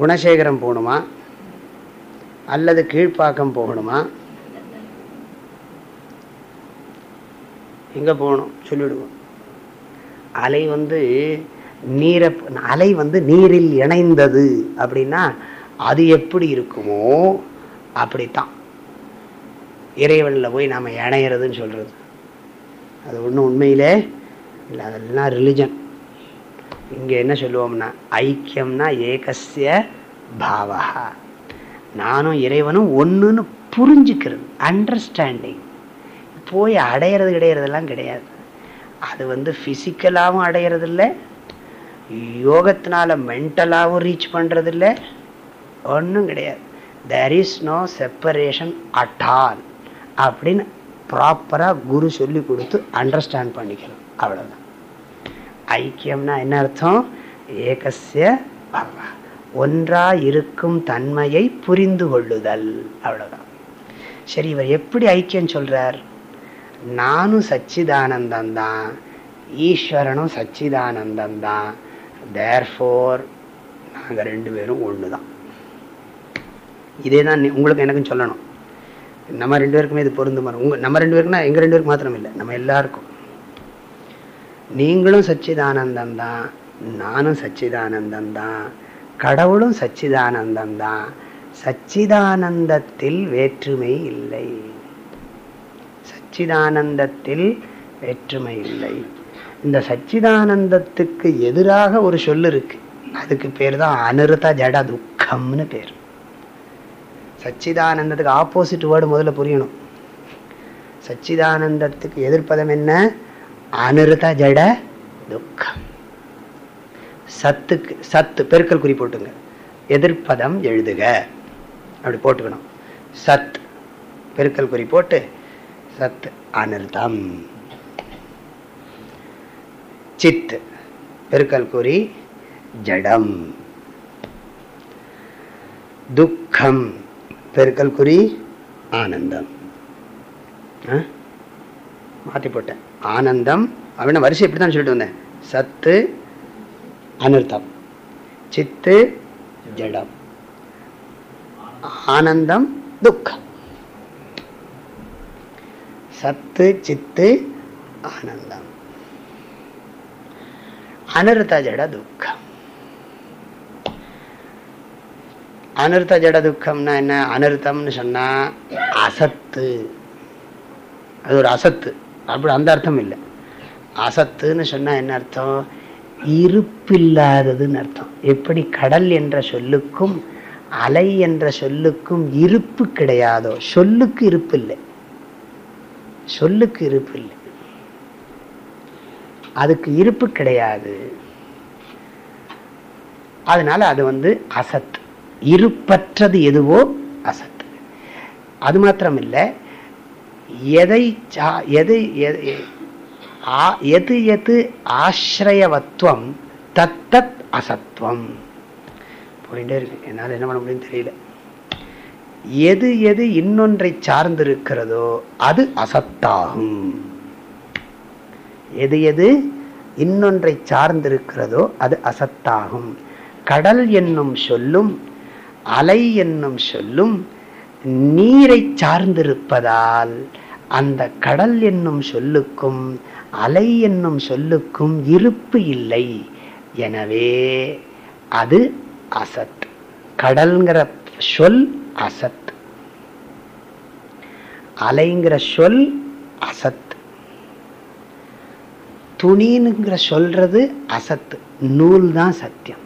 குணசேகரம் போகணுமா? அல்லது கீழ்ப்பாக்கம் போகணுமா? எங்கே போகணும்? சொல்லிவிடுவோம் அலை வந்து நீரை அலை வந்து நீரில் இணைந்தது அப்படின்னா அது எப்படி இருக்குமோ அப்படித்தான். இறைவனில் போய் நாம் இணையிறதுன்னு சொல்கிறது அது ஒன்றும் உண்மையிலே இல்லை அதெல்லாம் ரிலிஜன் இங்கே என்ன சொல்லுவோம்னா ஐக்கியம்னா ஏகசிய பாவகா நானும் இறைவனும் ஒன்றுன்னு புரிஞ்சுக்கிறது அண்டர்ஸ்டாண்டிங் போய் அடையிறது கிடையிறதெல்லாம் கிடையாது. அது வந்து ஃபிசிக்கலாகவும் அடையிறது இல்லை யோகத்தினால மென்டலாகவும் ரீச் பண்ணுறது இல்லை ஒன்றும் கிடையாது. There is no separation at all அப்படின்னு ப்ராப்பராக குரு சொல்லி கொடுத்து அண்டர்ஸ்டாண்ட் பண்ணிக்கிறோம் அவ்வளோதான் ஐக்கியம்னா என்ன அர்த்தம்? ஏகசிய பவா ஒன்றா இருக்கும் தன்மையை புரிந்து கொள்ளுதல். அவ்வளவுதான். சரி இவர் எப்படி ஐக்கியம் சொல்கிறார் நானும் சச்சிதானந்தம் தான். ஈஸ்வரனும் சச்சிதானந்தம் தான். தேர்ஃபோர் நாங்கள் ரெண்டு பேரும் ஒன்று தான் இதே தான் உங்களுக்கு எனக்கும் சொல்லணும். நம்ம ரெண்டு பேருக்குமே இது பொருந்துமா உங்க நம்ம ரெண்டு பேருக்குன்னா எங்க ரெண்டு பேருக்கு மாத்திரம் இல்லை நம்ம எல்லாருக்கும். நீங்களும் சச்சிதானந்தம் தான். நானும் சச்சிதானந்தம் தான். கடவுளும் சச்சிதானந்தம் தான். சச்சிதானந்தத்தில் வேற்றுமை இல்லை. சச்சிதானந்தத்தில் வேற்றுமை இல்லை. இந்த சச்சிதானந்தத்துக்கு எதிராக ஒரு சொல்லு இருக்கு. அதுக்கு பேர் தான் அனிருத ஜட துக்கம்னு பேர். சச்சிதானந்தத்துக்கு ஆப்போசிட் வேர்டு முதல்ல புரியணும். சச்சிதானந்தத்துக்கு எதிர்ப்பதம் என்ன? அனிருத ஜட துக்கம். சத்துக்கு சத்து பெருக்கல் குறி போட்டுங்க. எதிர்ப்பதம் எழுதுக. அப்படி போட்டுக்கணும். சத் பெருக்கல் குறி போட்டு சத் அனிர்தம் சித் பெருக்கல் குறி ஜடம். துக்கம் பெருக்கல் குறி ஆனந்தம். மாற்றி போட்டேன். ஆனந்தம் அப்படின்னா வரிசை எப்படி தான் சொல்லிட்டு வந்தேன். சத்து அனர்த்தம். சித்து ஜடம். ஆனந்தம் துக்கம். சத்து சித்து ஆனந்தம். அனர்த்த ஜட துக்கம். அனர்த்த ஜட துக்கம்னா என்ன? அனர்த்தம்னு சொன்னா அசத்து. அது ஒரு அசத்து. அப்படி அந்த அர்த்தம் இல்லை. அசத்துன்னு சொன்னா என்ன அர்த்தம்? இருப்பில்லாததுன்னு அர்த்தம். எப்படி கடல் என்ற சொல்லுக்கும் அலை என்ற சொல்லுக்கும் இருப்பு கிடையாதோ சொல்லுக்கு இருப்பு இல்லை சொல்லுக்கு இருப்பு இல்லை அதுக்கு இருப்பு கிடையாது. அதனால அது வந்து அசத். இருப்பற்றது எதுவோ அசத். அது மாத்திரம் இல்லை எதை எதை எது எது ஆசிரயவத்துவம் தத்தத் அசத்துவம் போயிட்டே இருக்கு. என்னால் என்ன பண்ண முடியும் தெரியல. எது எது இன்னொன்றை சார்ந்திருக்கிறதோ அது அசத்தாகும். எது எது இன்னொன்றை சார்ந்திருக்கிறதோ அது அசத்தாகும். கடல் என்னும் சொல்லும் அலை என்னும் சொல்லும் நீரை சார்ந்திருப்பதால் அந்த கடல் என்னும் சொல்லுக்கும் அலை என்னும் சொல்லுக்கும் இருப்பு இல்லை. எனவே அது அசத். கடல்ங்கிற சொல் அசத். அலைங்கிற சொல் அசத். துணினுங்கிற சொல்றது அசத்து நூல் தான் சத்தியம்.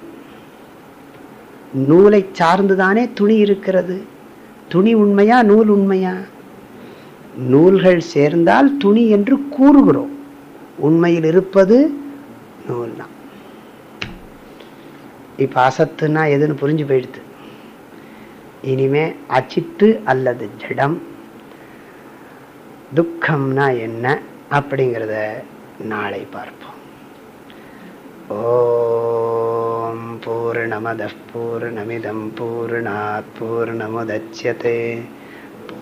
நூலை சார்ந்துதானே துணி இருக்கிறது. துணி உண்மையா நூல் உண்மையா? நூல்கள் சேர்ந்தால் துணி என்று கூறுகிறோம். உண்மையில் இருப்பது நூல் தான் இப்ப அசத்துனா எதுன்னு புரிஞ்சு போயிடுது. இனிமே அச்சித்து அல்லது ஜடம் துக்கம்னா என்ன அப்படிங்கிறத நாளை பார்ப்போம். ஓம் பூர்ணமத பூர்ணமிதம் பூர்ணாத் பூர்ணமுதட்சியதே